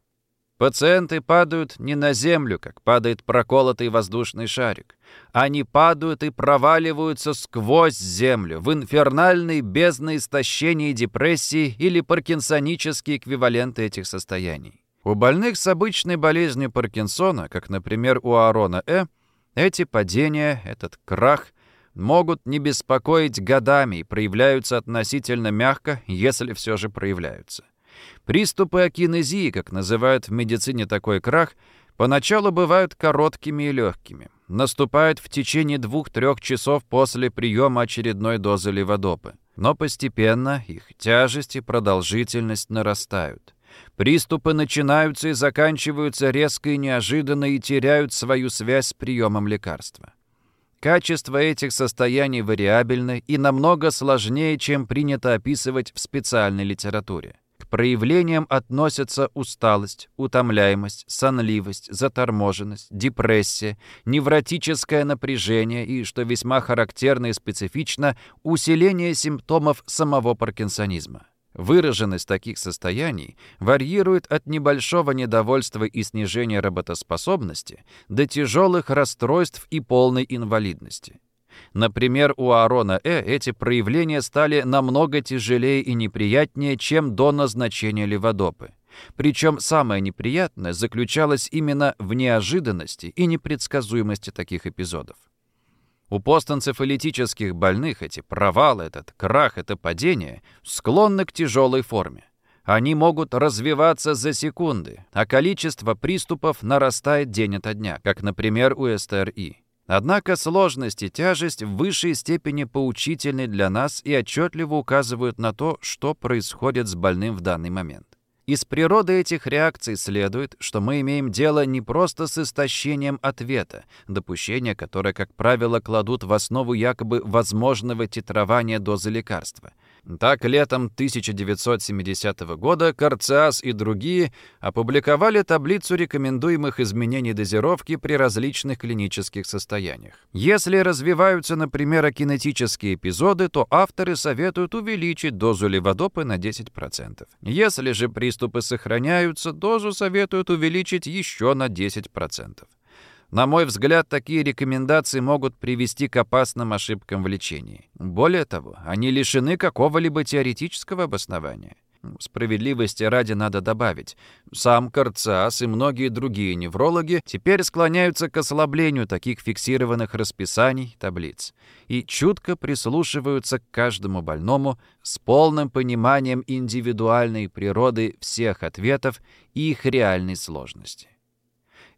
Пациенты падают не на землю, как падает проколотый воздушный шарик. Они падают и проваливаются сквозь землю, в инфернальные бездны истощения и депрессии или паркинсонические эквиваленты этих состояний. У больных с обычной болезнью Паркинсона, как, например, у Аарона Э., эти падения, этот крах могут не беспокоить годами и проявляются относительно мягко, если все же проявляются. Приступы акинезии, как называют в медицине такой крах, поначалу бывают короткими и легкими. Наступают в течение двух-трех часов после приема очередной дозы леводопы. Но постепенно их тяжесть и продолжительность нарастают. Приступы начинаются и заканчиваются резко и неожиданно и теряют свою связь с приемом лекарства. Качество этих состояний вариабельно и намного сложнее, чем принято описывать в специальной литературе проявлениям относятся усталость, утомляемость, сонливость, заторможенность, депрессия, невротическое напряжение и, что весьма характерно и специфично, усиление симптомов самого паркинсонизма. Выраженность таких состояний варьирует от небольшого недовольства и снижения работоспособности до тяжелых расстройств и полной инвалидности. Например, у Аарона Э эти проявления стали намного тяжелее и неприятнее, чем до назначения леводопы. Причем самое неприятное заключалось именно в неожиданности и непредсказуемости таких эпизодов. У постэнцефалитических больных эти провалы, этот крах, это падение склонны к тяжелой форме. Они могут развиваться за секунды, а количество приступов нарастает день ото дня, как, например, у СТРИ. Однако сложность и тяжесть в высшей степени поучительны для нас и отчетливо указывают на то, что происходит с больным в данный момент. Из природы этих реакций следует, что мы имеем дело не просто с истощением ответа, допущение, которое, как правило, кладут в основу якобы возможного титрования дозы лекарства – так, летом 1970 года Карциас и другие опубликовали таблицу рекомендуемых изменений дозировки при различных клинических состояниях. Если развиваются, например, акинетические эпизоды, то авторы советуют увеличить дозу леводопы на 10%. Если же приступы сохраняются, дозу советуют увеличить еще на 10%. На мой взгляд, такие рекомендации могут привести к опасным ошибкам в лечении. Более того, они лишены какого-либо теоретического обоснования. Справедливости ради надо добавить. Сам Карцас и многие другие неврологи теперь склоняются к ослаблению таких фиксированных расписаний таблиц и чутко прислушиваются к каждому больному с полным пониманием индивидуальной природы всех ответов и их реальной сложности.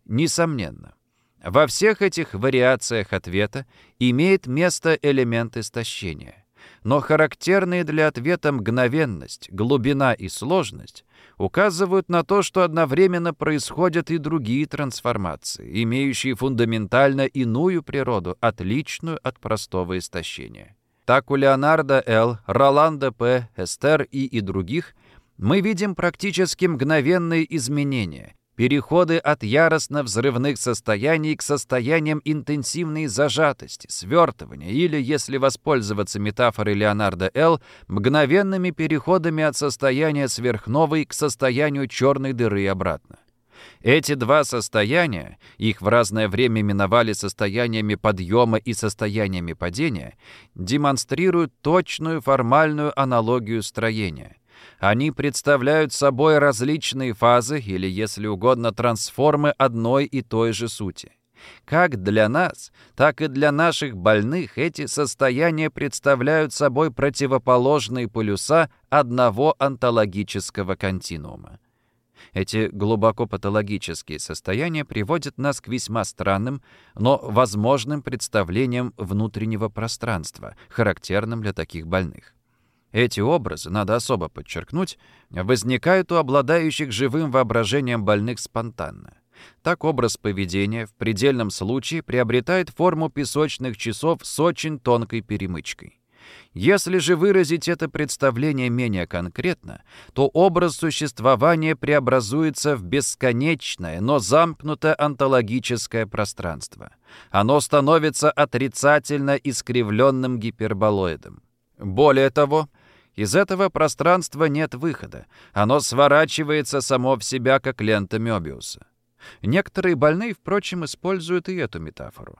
Несомненно, во всех этих вариациях ответа имеет место элемент истощения – но характерные для ответа мгновенность, глубина и сложность указывают на то, что одновременно происходят и другие трансформации, имеющие фундаментально иную природу, отличную от простого истощения. Так у Леонардо Л., Роланда П., Эстер И и других мы видим практически мгновенные изменения, Переходы от яростно-взрывных состояний к состояниям интенсивной зажатости, свертывания или, если воспользоваться метафорой Леонардо Л., мгновенными переходами от состояния сверхновой к состоянию черной дыры и обратно. Эти два состояния, их в разное время именовали состояниями подъема и состояниями падения, демонстрируют точную формальную аналогию строения. Они представляют собой различные фазы или, если угодно, трансформы одной и той же сути. Как для нас, так и для наших больных эти состояния представляют собой противоположные полюса одного онтологического континуума. Эти глубоко патологические состояния приводят нас к весьма странным, но возможным представлениям внутреннего пространства, характерным для таких больных. Эти образы, надо особо подчеркнуть, возникают у обладающих живым воображением больных спонтанно. Так образ поведения в предельном случае приобретает форму песочных часов с очень тонкой перемычкой. Если же выразить это представление менее конкретно, то образ существования преобразуется в бесконечное, но замкнутое онтологическое пространство. Оно становится отрицательно искривленным гиперболоидом. Более того, из этого пространства нет выхода. Оно сворачивается само в себя, как лента Мёбиуса. Некоторые больные, впрочем, используют и эту метафору.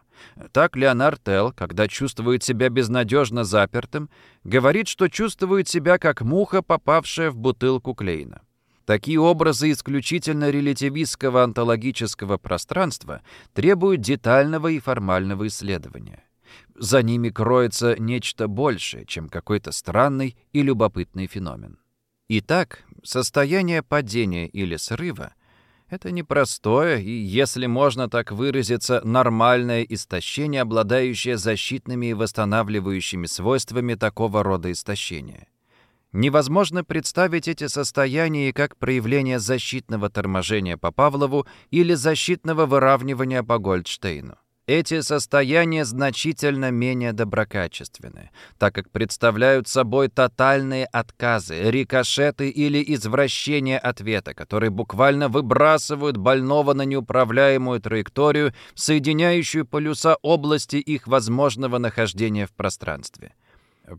Так Леонард Телл, когда чувствует себя безнадежно запертым, говорит, что чувствует себя как муха, попавшая в бутылку Клейна. Такие образы исключительно релятивистского онтологического пространства требуют детального и формального исследования. За ними кроется нечто большее, чем какой-то странный и любопытный феномен. Итак, состояние падения или срыва — это непростое и, если можно так выразиться, нормальное истощение, обладающее защитными и восстанавливающими свойствами такого рода истощения. Невозможно представить эти состояния как проявление защитного торможения по Павлову или защитного выравнивания по Гольдштейну. Эти состояния значительно менее доброкачественны, так как представляют собой тотальные отказы, рикошеты или извращения ответа, которые буквально выбрасывают больного на неуправляемую траекторию, соединяющую полюса области их возможного нахождения в пространстве.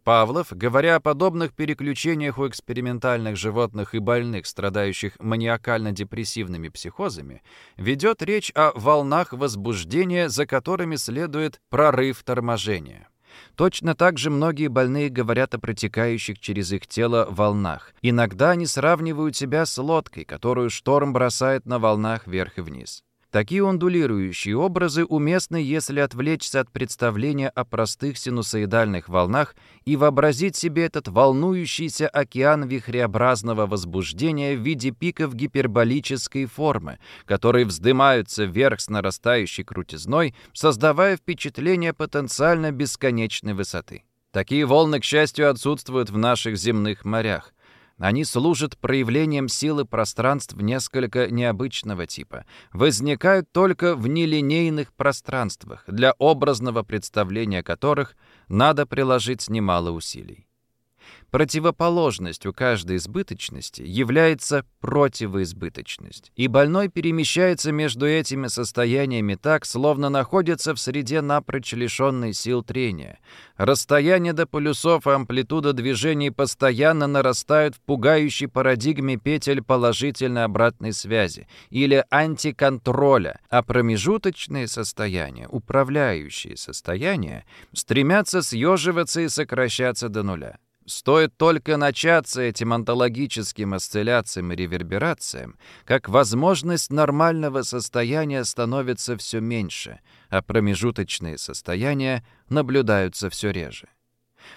Павлов, говоря о подобных переключениях у экспериментальных животных и больных, страдающих маниакально-депрессивными психозами, ведет речь о волнах возбуждения, за которыми следует прорыв торможения. Точно так же многие больные говорят о протекающих через их тело волнах. Иногда они сравнивают себя с лодкой, которую шторм бросает на волнах вверх и вниз. Такие ондулирующие образы уместны, если отвлечься от представления о простых синусоидальных волнах и вообразить себе этот волнующийся океан вихреобразного возбуждения в виде пиков гиперболической формы, которые вздымаются вверх с нарастающей крутизной, создавая впечатление потенциально бесконечной высоты. Такие волны, к счастью, отсутствуют в наших земных морях. Они служат проявлением силы пространств несколько необычного типа, возникают только в нелинейных пространствах, для образного представления которых надо приложить немало усилий. Противоположностью каждой избыточности является противоизбыточность, и больной перемещается между этими состояниями так, словно находится в среде напрочь лишенной сил трения. Расстояние до полюсов и амплитуда движений постоянно нарастают в пугающей парадигме петель положительной обратной связи или антиконтроля, а промежуточные состояния, управляющие состояния, стремятся съеживаться и сокращаться до нуля. Стоит только начаться этим онтологическим осцилляциям и реверберациям, как возможность нормального состояния становится все меньше, а промежуточные состояния наблюдаются все реже.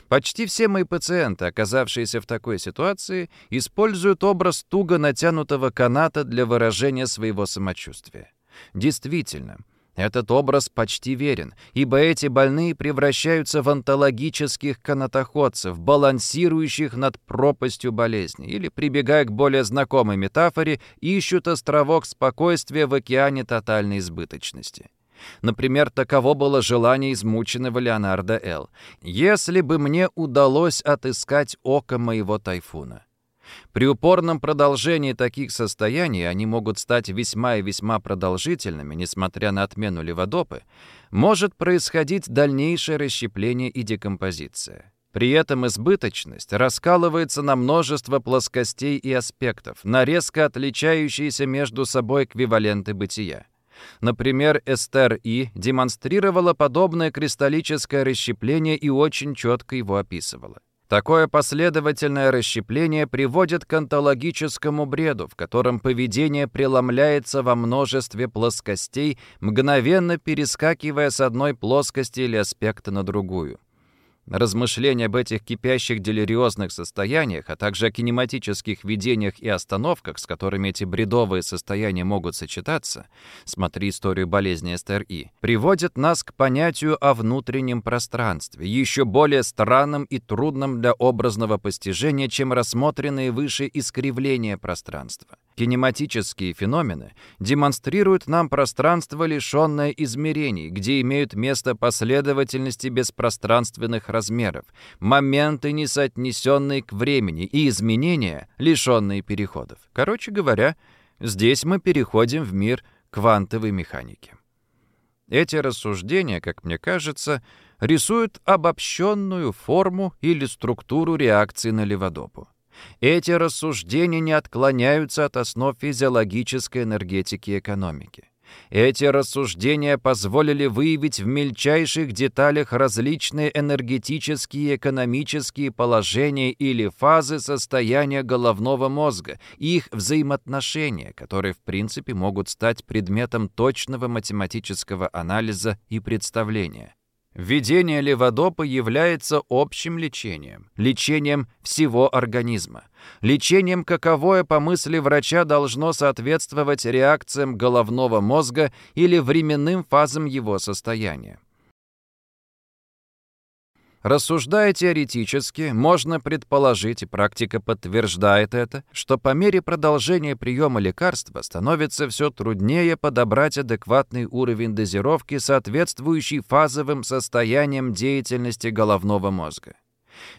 Почти все мои пациенты, оказавшиеся в такой ситуации, используют образ туго натянутого каната для выражения своего самочувствия. Действительно, этот образ почти верен, ибо эти больные превращаются в онтологических канатоходцев, балансирующих над пропастью болезни, или, прибегая к более знакомой метафоре, ищут островок спокойствия в океане тотальной избыточности. Например, таково было желание измученного Леонарда Л. «Если бы мне удалось отыскать око моего тайфуна». При упорном продолжении таких состояний они могут стать весьма и весьма продолжительными, несмотря на отмену леводопы, может происходить дальнейшее расщепление и декомпозиция. При этом избыточность раскалывается на множество плоскостей и аспектов, на резко отличающиеся между собой эквиваленты бытия. Например, Эстер И демонстрировала подобное кристаллическое расщепление и очень четко его описывала. Такое последовательное расщепление приводит к онтологическому бреду, в котором поведение преломляется во множестве плоскостей, мгновенно перескакивая с одной плоскости или аспекта на другую. Размышления об этих кипящих делириозных состояниях, а также о кинематических видениях и остановках, с которыми эти бредовые состояния могут сочетаться, смотри историю болезни СТРИ, приводят нас к понятию о внутреннем пространстве, еще более странным и трудным для образного постижения, чем рассмотренные выше искривления пространства. Кинематические феномены демонстрируют нам пространство, лишенное измерений, где имеют место последовательности беспространственных размеров, моменты, несоотнесенные к времени, и изменения, лишенные переходов. Короче говоря, здесь мы переходим в мир квантовой механики. Эти рассуждения, как мне кажется, рисуют обобщенную форму или структуру реакции на леводопу. Эти рассуждения не отклоняются от основ физиологической энергетики экономики. Эти рассуждения позволили выявить в мельчайших деталях различные энергетические и экономические положения или фазы состояния головного мозга и их взаимоотношения, которые в принципе могут стать предметом точного математического анализа и представления. Введение леводопа является общим лечением, лечением всего организма. Лечением, каковое, по мысли врача, должно соответствовать реакциям головного мозга или временным фазам его состояния. Рассуждая теоретически, можно предположить, и практика подтверждает это, что по мере продолжения приема лекарства становится все труднее подобрать адекватный уровень дозировки, соответствующий фазовым состояниям деятельности головного мозга.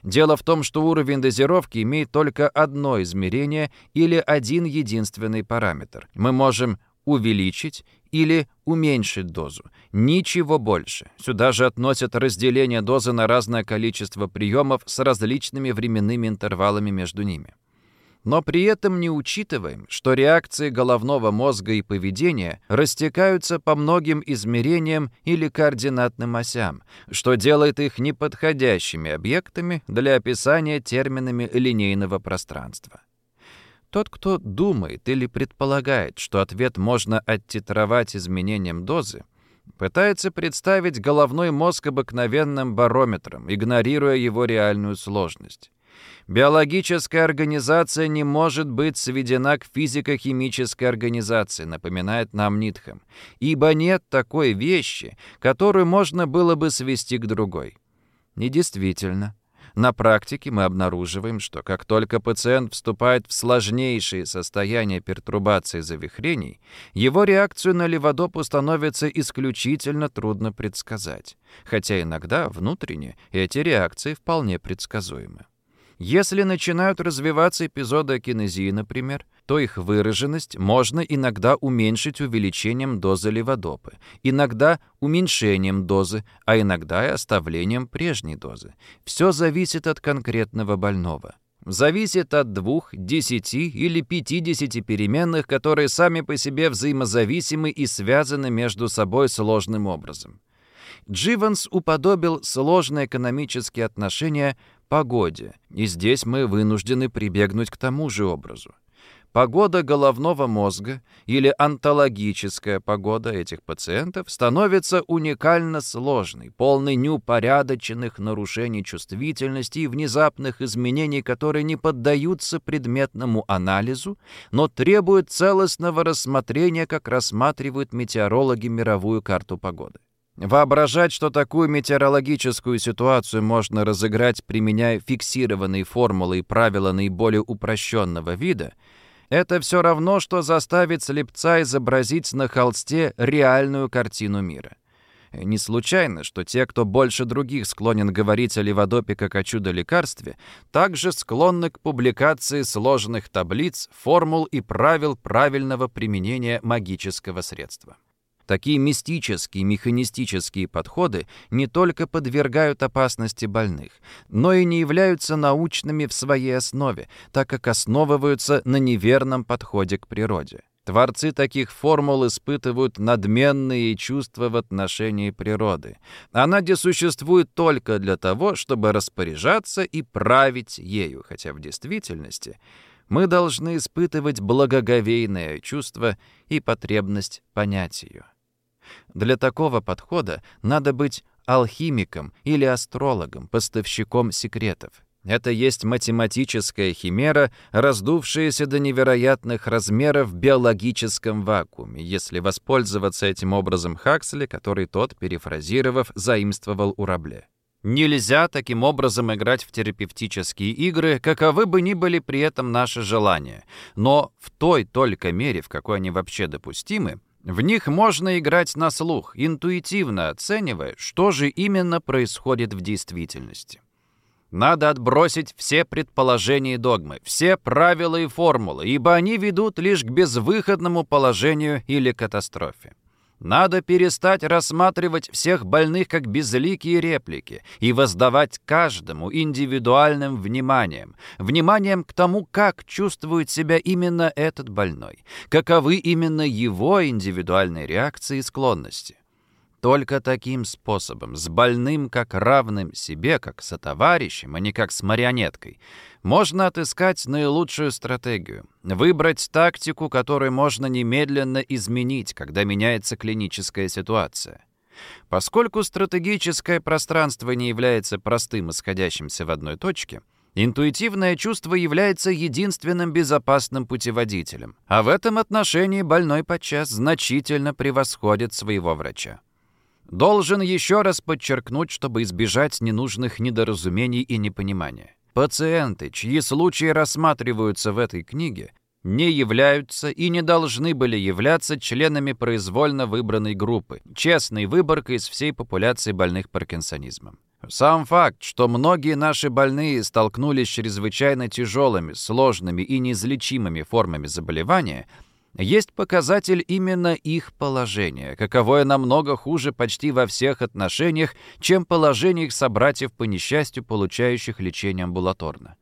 Дело в том, что уровень дозировки имеет только одно измерение или один единственный параметр. Мы можем увеличить или уменьшить дозу. Ничего больше. Сюда же относят разделение дозы на разное количество приемов с различными временными интервалами между ними. Но при этом не учитываем, что реакции головного мозга и поведения растекаются по многим измерениям или координатным осям, что делает их неподходящими объектами для описания терминами линейного пространства. Тот, кто думает или предполагает, что ответ можно оттитровать изменением дозы, пытается представить головной мозг обыкновенным барометром, игнорируя его реальную сложность. Биологическая организация не может быть сведена к физико-химической организации, напоминает нам Нитхам, ибо нет такой вещи, которую можно было бы свести к другой. И действительно, на практике мы обнаруживаем, что как только пациент вступает в сложнейшие состояния пертурбации завихрений, его реакцию на леводопу становится исключительно трудно предсказать, хотя иногда внутренне эти реакции вполне предсказуемы. Если начинают развиваться эпизоды кинезии, например, то их выраженность можно иногда уменьшить увеличением дозы леводопы, иногда уменьшением дозы, а иногда и оставлением прежней дозы. Все зависит от конкретного больного. Зависит от двух, десяти или пятидесяти переменных, которые сами по себе взаимозависимы и связаны между собой сложным образом. Дживанс уподобил сложные экономические отношения погоде, и здесь мы вынуждены прибегнуть к тому же образу. Погода головного мозга или онтологическая погода этих пациентов становится уникально сложной, полной неупорядоченных нарушений чувствительности и внезапных изменений, которые не поддаются предметному анализу, но требуют целостного рассмотрения, как рассматривают метеорологи мировую карту погоды. Воображать, что такую метеорологическую ситуацию можно разыграть, применяя фиксированные формулы и правила наиболее упрощенного вида – это все равно, что заставить слепца изобразить на холсте реальную картину мира. Не случайно, что те, кто больше других склонен говорить о леводопе как о чудо-лекарстве, также склонны к публикации сложных таблиц, формул и правил правильного применения магического средства. Такие мистические, механистические подходы не только подвергают опасности больных, но и не являются научными в своей основе, так как основываются на неверном подходе к природе. Творцы таких формул испытывают надменные чувства в отношении природы. Она где существует только для того, чтобы распоряжаться и править ею, хотя в действительности мы должны испытывать благоговейное чувство и потребность понять ее. Для такого подхода надо быть алхимиком или астрологом, поставщиком секретов. Это есть математическая химера, раздувшаяся до невероятных размеров в биологическом вакууме, если воспользоваться этим образом Хаксли, который тот, перефразировав, заимствовал у Рабле. Нельзя таким образом играть в терапевтические игры, каковы бы ни были при этом наши желания, но в той только мере, в какой они вообще допустимы, в них можно играть на слух, интуитивно оценивая, что же именно происходит в действительности. Надо отбросить все предположения и догмы, все правила и формулы, ибо они ведут лишь к безвыходному положению или катастрофе. Надо перестать рассматривать всех больных как безликие реплики и воздавать каждому индивидуальным вниманием, вниманием к тому, как чувствует себя именно этот больной, каковы именно его индивидуальные реакции и склонности. Только таким способом, с больным как равным себе, как сотоварищем, а не как с марионеткой, можно отыскать наилучшую стратегию, выбрать тактику, которую можно немедленно изменить, когда меняется клиническая ситуация. Поскольку стратегическое пространство не является простым исходящимся в одной точке, интуитивное чувство является единственным безопасным путеводителем, а в этом отношении больной подчас значительно превосходит своего врача. Должен еще раз подчеркнуть, чтобы избежать ненужных недоразумений и непонимания. Пациенты, чьи случаи рассматриваются в этой книге, не являются и не должны были являться членами произвольно выбранной группы, честной выборкой из всей популяции больных паркинсонизмом. Сам факт, что многие наши больные столкнулись с чрезвычайно тяжелыми, сложными и неизлечимыми формами заболевания – есть показатель именно их положения, каковое намного хуже почти во всех отношениях, чем положение их собратьев по несчастью, получающих лечение амбулаторно.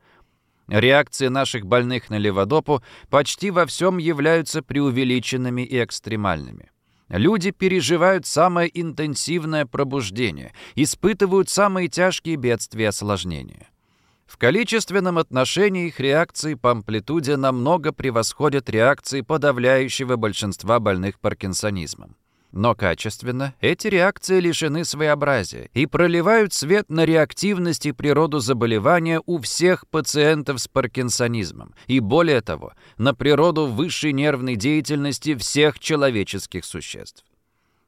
Реакции наших больных на леводопу почти во всем являются преувеличенными и экстремальными. Люди переживают самое интенсивное пробуждение, испытывают самые тяжкие бедствия и осложнения. В количественном отношении их реакции по амплитуде намного превосходят реакции подавляющего большинства больных паркинсонизмом. Но качественно эти реакции лишены своеобразия и проливают свет на реактивность и природу заболевания у всех пациентов с паркинсонизмом, и более того, на природу высшей нервной деятельности всех человеческих существ.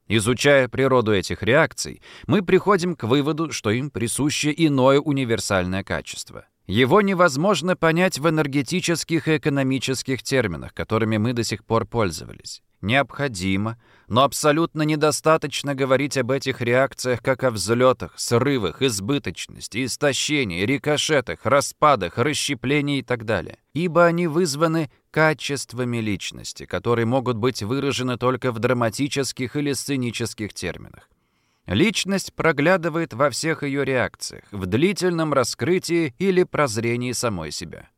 Изучая природу этих реакций, мы приходим к выводу, что им присуще иное универсальное качество. Его невозможно понять в энергетических и экономических терминах, которыми мы до сих пор пользовались. Необходимо, но абсолютно недостаточно говорить об этих реакциях как о взлетах, срывах, избыточности, истощении, рикошетах, распадах, расщеплении и так далее. Ибо они вызваны качествами личности, которые могут быть выражены только в драматических или сценических терминах. Личность проглядывает во всех ее реакциях, в длительном раскрытии или прозрении самой себя.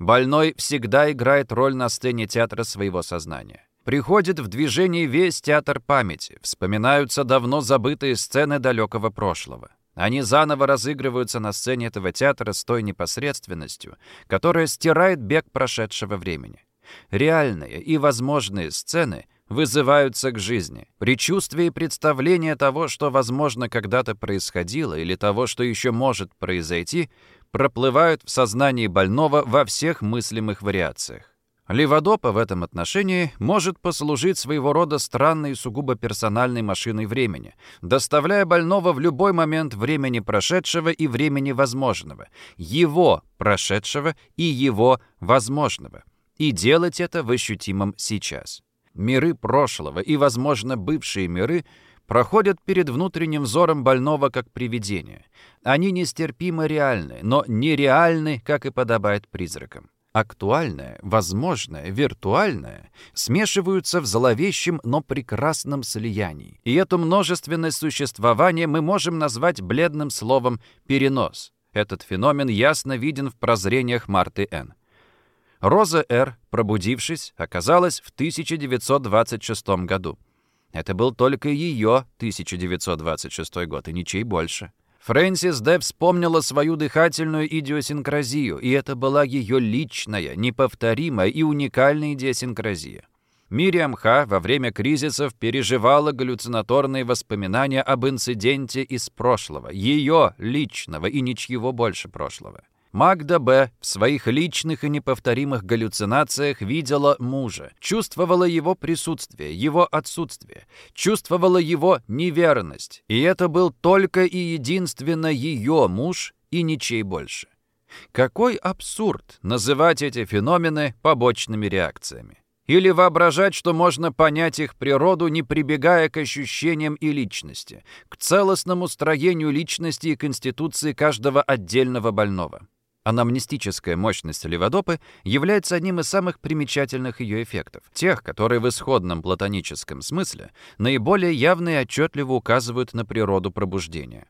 Больной всегда играет роль на сцене театра своего сознания. Приходит в движение весь театр памяти, вспоминаются давно забытые сцены далекого прошлого. Они заново разыгрываются на сцене этого театра с той непосредственностью, которая стирает бег прошедшего времени. Реальные и возможные сцены вызываются к жизни. Предчувствие и представление того, что, возможно, когда-то происходило или того, что еще может произойти, проплывают в сознании больного во всех мыслимых вариациях. Леводопа в этом отношении может послужить своего рода странной сугубо персональной машиной времени, доставляя больного в любой момент времени прошедшего и времени возможного, его прошедшего и его возможного, и делать это в ощутимом сейчас. Миры прошлого и, возможно, бывшие миры проходят перед внутренним взором больного как привидения. Они нестерпимо реальны, но нереальны, как и подобает призракам актуальное, возможное, виртуальное смешиваются в зловещем, но прекрасном слиянии. И эту множественность существования мы можем назвать бледным словом «перенос». Этот феномен ясно виден в прозрениях Марты Н. Роза Р., пробудившись, оказалась в 1926 году. Это был только ее 1926 год, и ничей больше. Фрэнсис Д. вспомнила свою дыхательную идиосинкразию, и это была ее личная, неповторимая и уникальная идиосинкразия. Мириам Ха во время кризисов переживала галлюцинаторные воспоминания об инциденте из прошлого, ее личного и ничьего больше прошлого. Магда Б. в своих личных и неповторимых галлюцинациях видела мужа, чувствовала его присутствие, его отсутствие, чувствовала его неверность, и это был только и единственно ее муж и ничей больше. Какой абсурд называть эти феномены побочными реакциями. Или воображать, что можно понять их природу, не прибегая к ощущениям и личности, к целостному строению личности и конституции каждого отдельного больного. Анамнестическая мощность леводопы является одним из самых примечательных ее эффектов, тех, которые в исходном платоническом смысле наиболее явно и отчетливо указывают на природу пробуждения.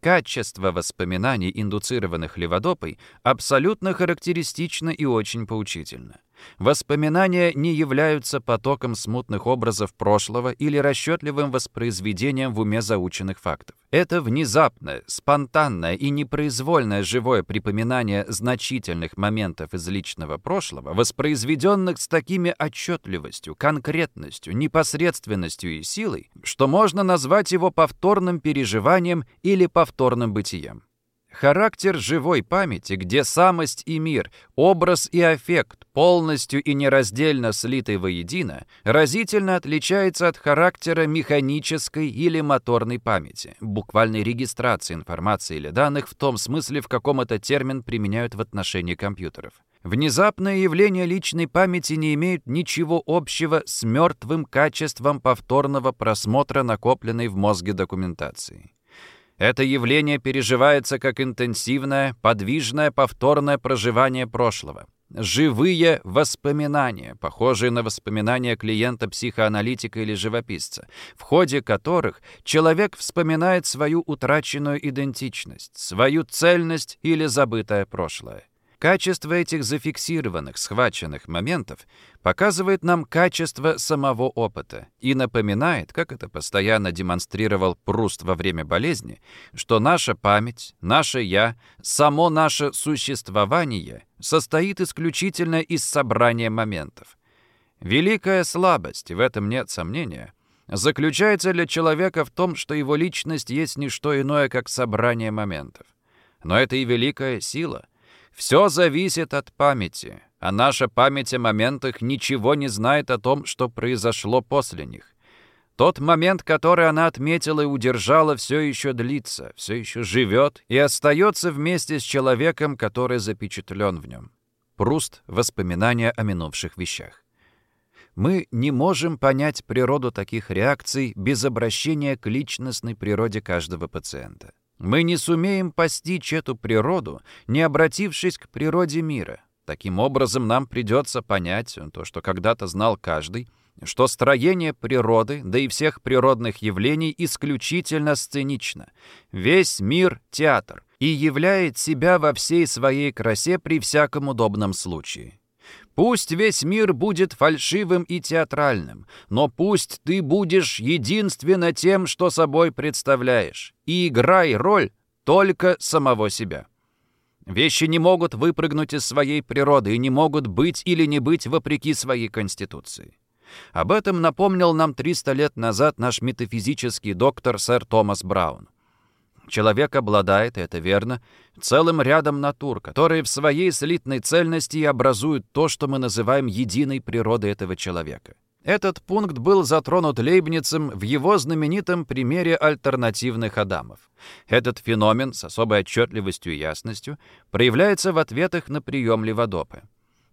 Качество воспоминаний, индуцированных леводопой, абсолютно характеристично и очень поучительно. Воспоминания не являются потоком смутных образов прошлого или расчетливым воспроизведением в уме заученных фактов. Это внезапное, спонтанное и непроизвольное живое припоминание значительных моментов из личного прошлого, воспроизведенных с такими отчетливостью, конкретностью, непосредственностью и силой, что можно назвать его повторным переживанием или повторным бытием. Характер живой памяти, где самость и мир, образ и аффект полностью и нераздельно слиты воедино, разительно отличается от характера механической или моторной памяти, буквальной регистрации информации или данных в том смысле, в каком этот термин применяют в отношении компьютеров. Внезапное явление личной памяти не имеют ничего общего с мертвым качеством повторного просмотра накопленной в мозге документации. Это явление переживается как интенсивное, подвижное, повторное проживание прошлого. Живые воспоминания, похожие на воспоминания клиента психоаналитика или живописца, в ходе которых человек вспоминает свою утраченную идентичность, свою цельность или забытое прошлое. Качество этих зафиксированных, схваченных моментов показывает нам качество самого опыта и напоминает, как это постоянно демонстрировал Пруст во время болезни, что наша память, наше «я», само наше существование состоит исключительно из собрания моментов. Великая слабость, в этом нет сомнения, заключается для человека в том, что его личность есть не что иное, как собрание моментов. Но это и великая сила — все зависит от памяти, а наша память о моментах ничего не знает о том, что произошло после них. Тот момент, который она отметила и удержала, все еще длится, все еще живет и остается вместе с человеком, который запечатлен в нем. Пруст. Воспоминания о минувших вещах. Мы не можем понять природу таких реакций без обращения к личностной природе каждого пациента. Мы не сумеем постичь эту природу, не обратившись к природе мира. Таким образом, нам придется понять то, что когда-то знал каждый, что строение природы, да и всех природных явлений исключительно сценично. Весь мир — театр и являет себя во всей своей красе при всяком удобном случае. Пусть весь мир будет фальшивым и театральным, но пусть ты будешь единственно тем, что собой представляешь, и играй роль только самого себя. Вещи не могут выпрыгнуть из своей природы и не могут быть или не быть вопреки своей конституции. Об этом напомнил нам 300 лет назад наш метафизический доктор сэр Томас Браун. Человек обладает, это верно, целым рядом натур, которые в своей слитной цельности и образуют то, что мы называем единой природой этого человека. Этот пункт был затронут Лейбницем в его знаменитом примере альтернативных Адамов. Этот феномен с особой отчетливостью и ясностью проявляется в ответах на прием Леводопы.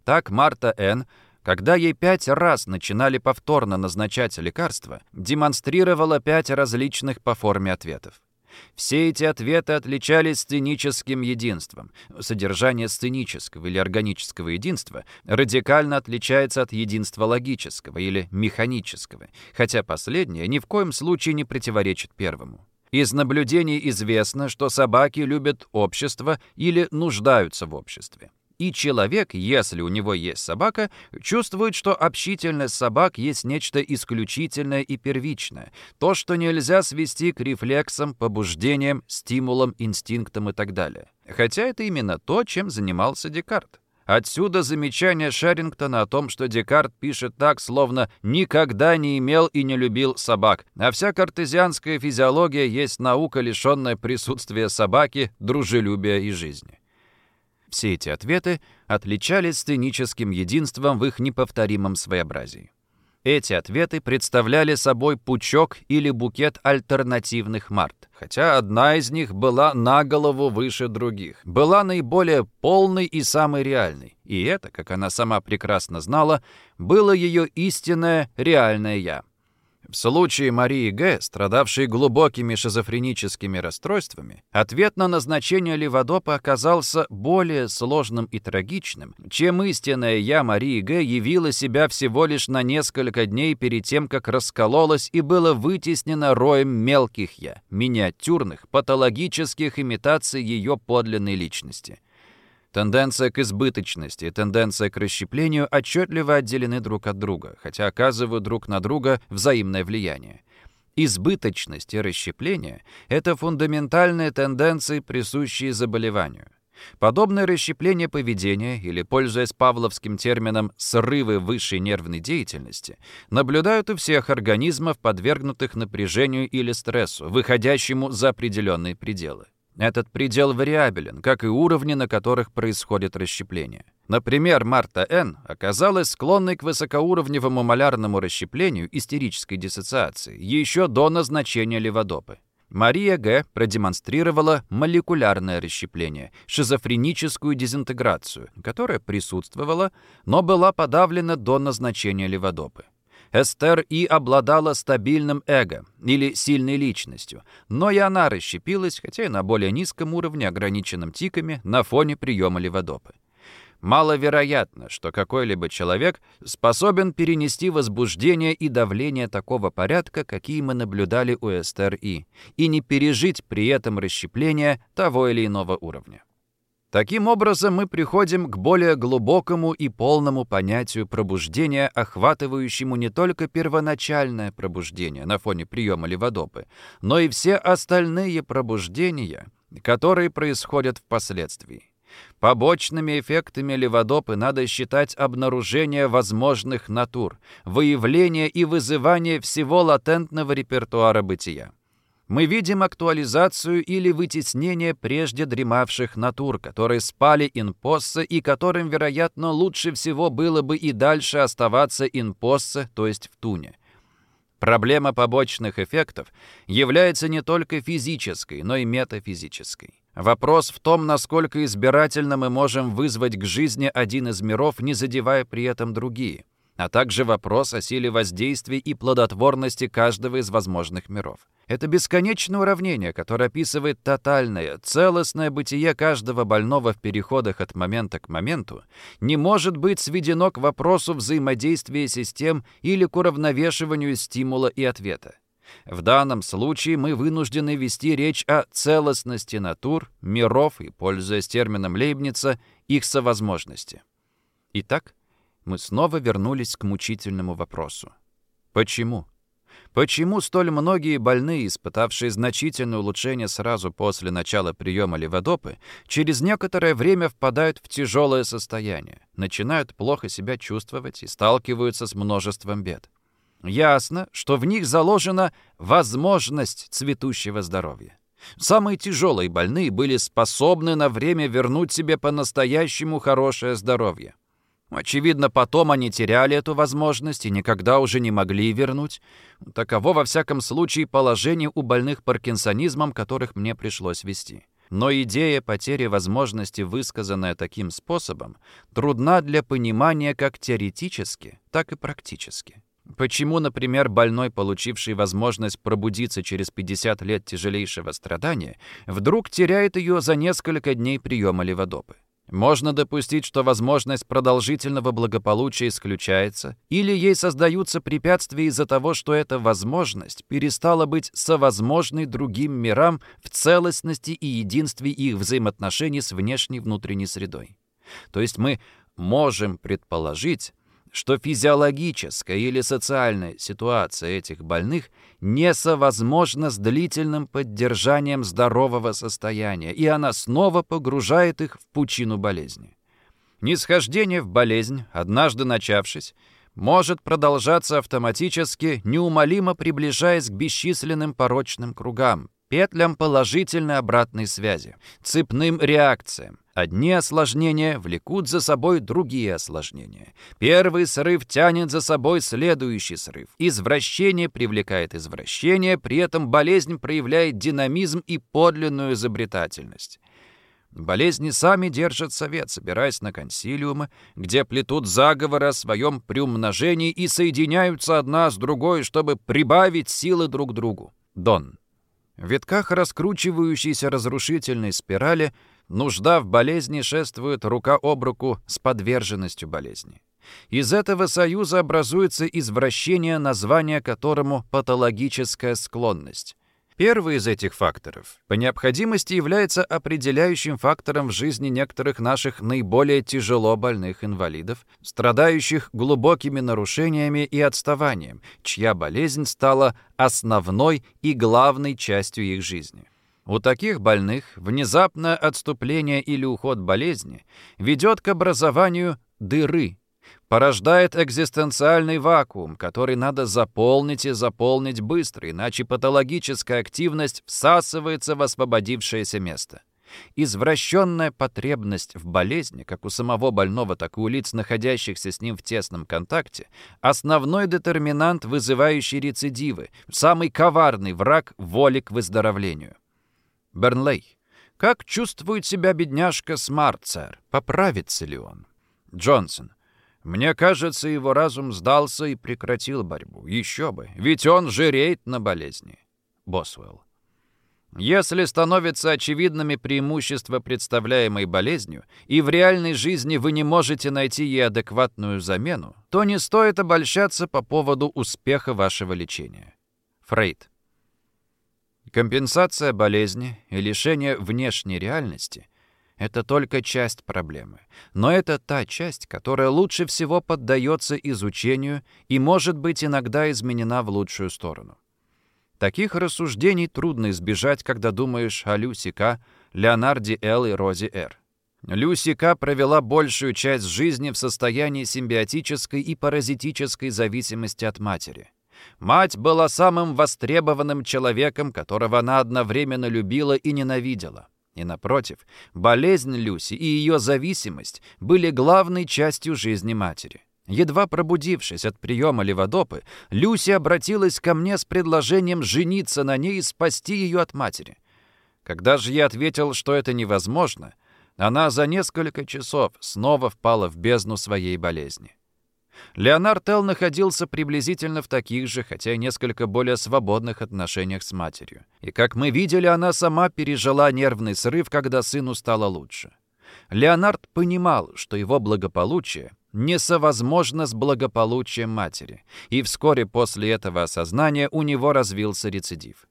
Так Марта Н., когда ей пять раз начинали повторно назначать лекарства, демонстрировала пять различных по форме ответов. Все эти ответы отличались сценическим единством. Содержание сценического или органического единства радикально отличается от единства логического или механического, хотя последнее ни в коем случае не противоречит первому. Из наблюдений известно, что собаки любят общество или нуждаются в обществе. И человек, если у него есть собака, чувствует, что общительность собак есть нечто исключительное и первичное, то, что нельзя свести к рефлексам, побуждениям, стимулам, инстинктам и так далее. Хотя это именно то, чем занимался Декарт. Отсюда замечание Шерингтона о том, что Декарт пишет так, словно никогда не имел и не любил собак, а вся картезианская физиология есть наука, лишенная присутствия собаки, дружелюбия и жизни. Все эти ответы отличались сценическим единством в их неповторимом своеобразии. Эти ответы представляли собой пучок или букет альтернативных март, хотя одна из них была на голову выше других, была наиболее полной и самой реальной, и это, как она сама прекрасно знала, было ее истинное реальное «я». В случае Марии Г., страдавшей глубокими шизофреническими расстройствами, ответ на назначение Леводопа оказался более сложным и трагичным, чем истинная «я» Марии Г. явила себя всего лишь на несколько дней перед тем, как раскололась и было вытеснено роем мелких «я», миниатюрных, патологических имитаций ее подлинной личности. Тенденция к избыточности и тенденция к расщеплению отчетливо отделены друг от друга, хотя оказывают друг на друга взаимное влияние. Избыточность и расщепление – это фундаментальные тенденции, присущие заболеванию. Подобное расщепление поведения, или, пользуясь павловским термином «срывы высшей нервной деятельности», наблюдают у всех организмов, подвергнутых напряжению или стрессу, выходящему за определенные пределы. Этот предел вариабелен, как и уровни, на которых происходит расщепление. Например, Марта Н. оказалась склонной к высокоуровневому малярному расщеплению истерической диссоциации еще до назначения леводопы. Мария Г. продемонстрировала молекулярное расщепление, шизофреническую дезинтеграцию, которая присутствовала, но была подавлена до назначения леводопы. Эстер И обладала стабильным эго или сильной личностью, но и она расщепилась, хотя и на более низком уровне, ограниченном тиками, на фоне приема леводопы. Маловероятно, что какой-либо человек способен перенести возбуждение и давление такого порядка, какие мы наблюдали у Эстер И, и не пережить при этом расщепление того или иного уровня. Таким образом, мы приходим к более глубокому и полному понятию пробуждения, охватывающему не только первоначальное пробуждение на фоне приема леводопы, но и все остальные пробуждения, которые происходят впоследствии. Побочными эффектами леводопы надо считать обнаружение возможных натур, выявление и вызывание всего латентного репертуара бытия мы видим актуализацию или вытеснение прежде дремавших натур, которые спали инпоссе и которым, вероятно, лучше всего было бы и дальше оставаться инпоссе, то есть в туне. Проблема побочных эффектов является не только физической, но и метафизической. Вопрос в том, насколько избирательно мы можем вызвать к жизни один из миров, не задевая при этом другие, а также вопрос о силе воздействия и плодотворности каждого из возможных миров. Это бесконечное уравнение, которое описывает тотальное, целостное бытие каждого больного в переходах от момента к моменту, не может быть сведено к вопросу взаимодействия систем или к уравновешиванию стимула и ответа. В данном случае мы вынуждены вести речь о целостности натур, миров и, пользуясь термином Лейбница, их совозможности. Итак, мы снова вернулись к мучительному вопросу. Почему? Почему столь многие больные, испытавшие значительное улучшение сразу после начала приема леводопы, через некоторое время впадают в тяжелое состояние, начинают плохо себя чувствовать и сталкиваются с множеством бед? Ясно, что в них заложена возможность цветущего здоровья. Самые тяжелые больные были способны на время вернуть себе по-настоящему хорошее здоровье. Очевидно, потом они теряли эту возможность и никогда уже не могли вернуть. Таково, во всяком случае, положение у больных паркинсонизмом, которых мне пришлось вести. Но идея потери возможности, высказанная таким способом, трудна для понимания как теоретически, так и практически. Почему, например, больной, получивший возможность пробудиться через 50 лет тяжелейшего страдания, вдруг теряет ее за несколько дней приема леводопы? Можно допустить, что возможность продолжительного благополучия исключается, или ей создаются препятствия из-за того, что эта возможность перестала быть совозможной другим мирам в целостности и единстве их взаимоотношений с внешней внутренней средой. То есть мы можем предположить, что физиологическая или социальная ситуация этих больных несовозможна с длительным поддержанием здорового состояния, и она снова погружает их в пучину болезни. Нисхождение в болезнь, однажды начавшись, может продолжаться автоматически, неумолимо приближаясь к бесчисленным порочным кругам, петлям положительной обратной связи, цепным реакциям, Одни осложнения влекут за собой другие осложнения. Первый срыв тянет за собой следующий срыв. Извращение привлекает извращение, при этом болезнь проявляет динамизм и подлинную изобретательность. Болезни сами держат совет, собираясь на консилиумы, где плетут заговоры о своем приумножении и соединяются одна с другой, чтобы прибавить силы друг другу. Дон. В витках раскручивающейся разрушительной спирали нужда в болезни шествует рука об руку с подверженностью болезни. Из этого союза образуется извращение, название которому патологическая склонность. Первый из этих факторов по необходимости является определяющим фактором в жизни некоторых наших наиболее тяжело больных инвалидов, страдающих глубокими нарушениями и отставанием, чья болезнь стала основной и главной частью их жизни. У таких больных внезапное отступление или уход болезни ведет к образованию дыры порождает экзистенциальный вакуум, который надо заполнить и заполнить быстро, иначе патологическая активность всасывается в освободившееся место. Извращенная потребность в болезни, как у самого больного, так и у лиц, находящихся с ним в тесном контакте, основной детерминант, вызывающий рецидивы, самый коварный враг воли к выздоровлению. Бернлей. Как чувствует себя бедняжка Смарт, сэр? Поправится ли он? Джонсон. Мне кажется, его разум сдался и прекратил борьбу. Еще бы, ведь он жиреет на болезни. Босвелл. Если становятся очевидными преимущества представляемой болезнью, и в реальной жизни вы не можете найти ей адекватную замену, то не стоит обольщаться по поводу успеха вашего лечения. Фрейд. Компенсация болезни и лишение внешней реальности — это только часть проблемы. Но это та часть, которая лучше всего поддается изучению и может быть иногда изменена в лучшую сторону. Таких рассуждений трудно избежать, когда думаешь о Люси К., Леонарде Л. и Розе Р. Люси К. провела большую часть жизни в состоянии симбиотической и паразитической зависимости от матери. Мать была самым востребованным человеком, которого она одновременно любила и ненавидела. И напротив, болезнь Люси и ее зависимость были главной частью жизни матери. Едва пробудившись от приема леводопы, Люси обратилась ко мне с предложением жениться на ней и спасти ее от матери. Когда же я ответил, что это невозможно, она за несколько часов снова впала в бездну своей болезни. Леонард Эл находился приблизительно в таких же, хотя и несколько более свободных отношениях с матерью. И, как мы видели, она сама пережила нервный срыв, когда сыну стало лучше. Леонард понимал, что его благополучие несовозможно с благополучием матери, и вскоре после этого осознания у него развился рецидив.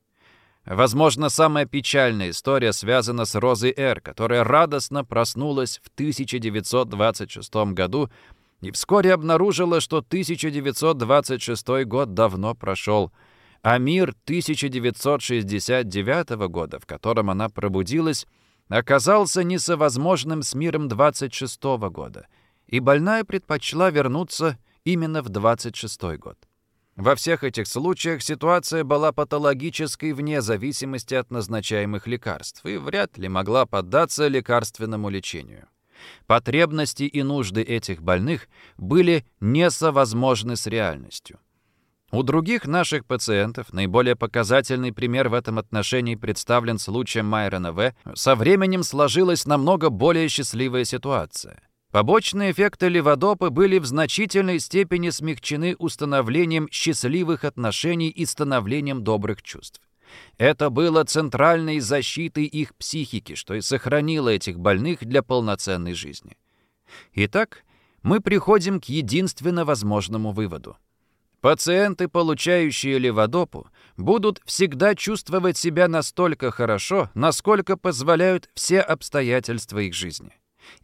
Возможно, самая печальная история связана с Розой Р., которая радостно проснулась в 1926 году и вскоре обнаружила, что 1926 год давно прошел. а мир 1969 года, в котором она пробудилась, оказался несовозможным с миром 26 года, и больная предпочла вернуться именно в 26 год. Во всех этих случаях ситуация была патологической вне зависимости от назначаемых лекарств и вряд ли могла поддаться лекарственному лечению. Потребности и нужды этих больных были несовозможны с реальностью. У других наших пациентов наиболее показательный пример в этом отношении представлен случаем Майрона В. Со временем сложилась намного более счастливая ситуация. Побочные эффекты леводопы были в значительной степени смягчены установлением счастливых отношений и становлением добрых чувств. Это было центральной защитой их психики, что и сохранило этих больных для полноценной жизни. Итак, мы приходим к единственно возможному выводу. Пациенты, получающие леводопу, будут всегда чувствовать себя настолько хорошо, насколько позволяют все обстоятельства их жизни.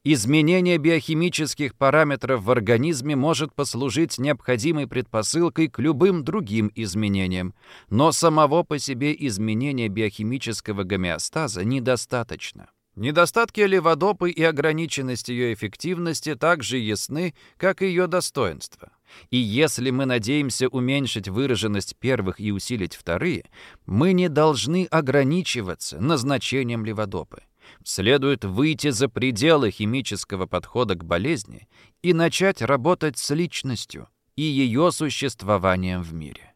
Изменение биохимических параметров в организме может послужить необходимой предпосылкой к любым другим изменениям, но самого по себе изменения биохимического гомеостаза недостаточно. Недостатки леводопы и ограниченность ее эффективности также ясны, как и ее достоинства. И если мы надеемся уменьшить выраженность первых и усилить вторые, мы не должны ограничиваться назначением леводопы следует выйти за пределы химического подхода к болезни и начать работать с личностью и ее существованием в мире.